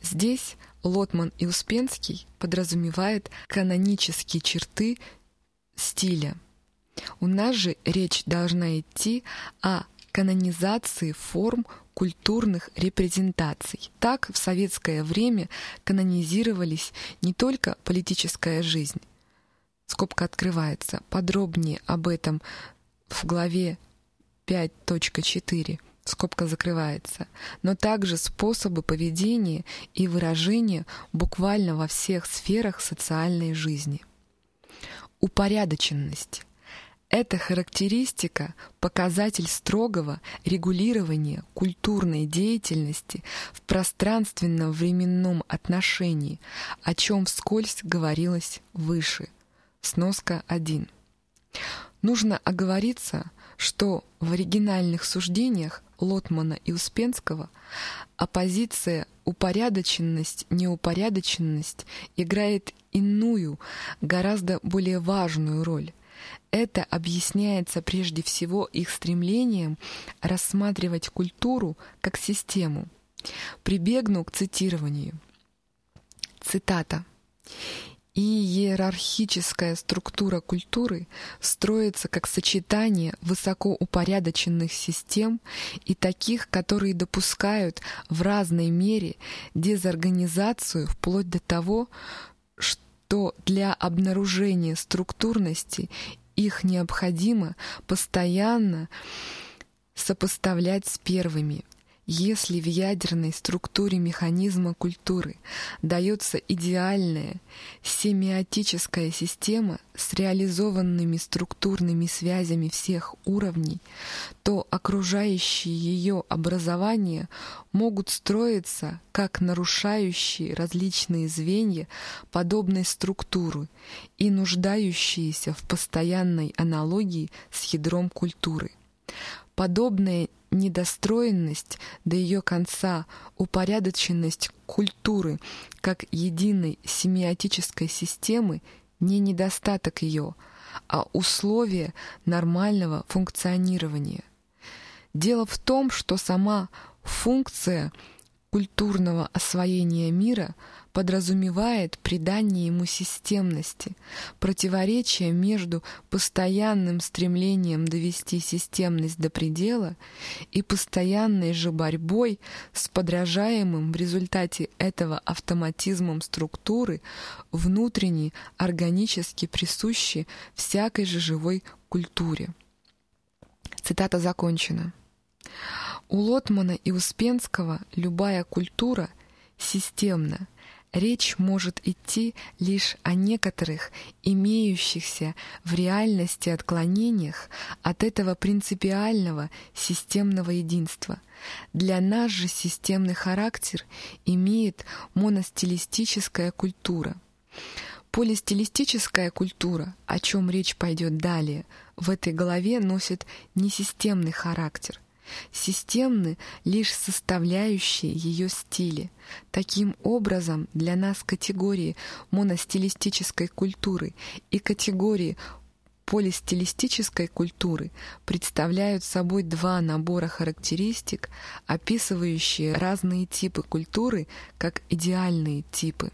Здесь Лотман и Успенский подразумевают канонические черты стиля. У нас же речь должна идти о канонизации форм культурных репрезентаций. Так в советское время канонизировались не только политическая жизнь. Скобка открывается. Подробнее об этом в главе 5.4 скобка закрывается, но также способы поведения и выражения буквально во всех сферах социальной жизни. Упорядоченность. Эта характеристика – показатель строгого регулирования культурной деятельности в пространственно-временном отношении, о чем вскользь говорилось выше. Сноска 1. Нужно оговориться, что в оригинальных суждениях Лотмана и Успенского оппозиция упорядоченность-неупорядоченность играет иную, гораздо более важную роль. Это объясняется прежде всего их стремлением рассматривать культуру как систему. Прибегну к цитированию. Цитата. Иерархическая структура культуры строится как сочетание высокоупорядоченных систем и таких, которые допускают в разной мере дезорганизацию вплоть до того, что для обнаружения структурности их необходимо постоянно сопоставлять с первыми. Если в ядерной структуре механизма культуры дается идеальная семиотическая система с реализованными структурными связями всех уровней, то окружающие ее образования могут строиться как нарушающие различные звенья подобной структуры и нуждающиеся в постоянной аналогии с ядром культуры. Подобная недостроенность до ее конца, упорядоченность культуры как единой семиотической системы не недостаток ее, а условие нормального функционирования. Дело в том, что сама функция культурного освоения мира подразумевает придание ему системности, противоречие между постоянным стремлением довести системность до предела и постоянной же борьбой с подражаемым в результате этого автоматизмом структуры внутренней органически присущей всякой же живой культуре. Цитата закончена. У Лотмана и Успенского любая культура системна. Речь может идти лишь о некоторых имеющихся в реальности отклонениях от этого принципиального системного единства. Для нас же системный характер имеет моностилистическая культура. Полистилистическая культура, о чем речь пойдет далее, в этой главе носит несистемный характер – Системны лишь составляющие ее стили. Таким образом, для нас категории моностилистической культуры и категории полистилистической культуры представляют собой два набора характеристик, описывающие разные типы культуры как идеальные типы.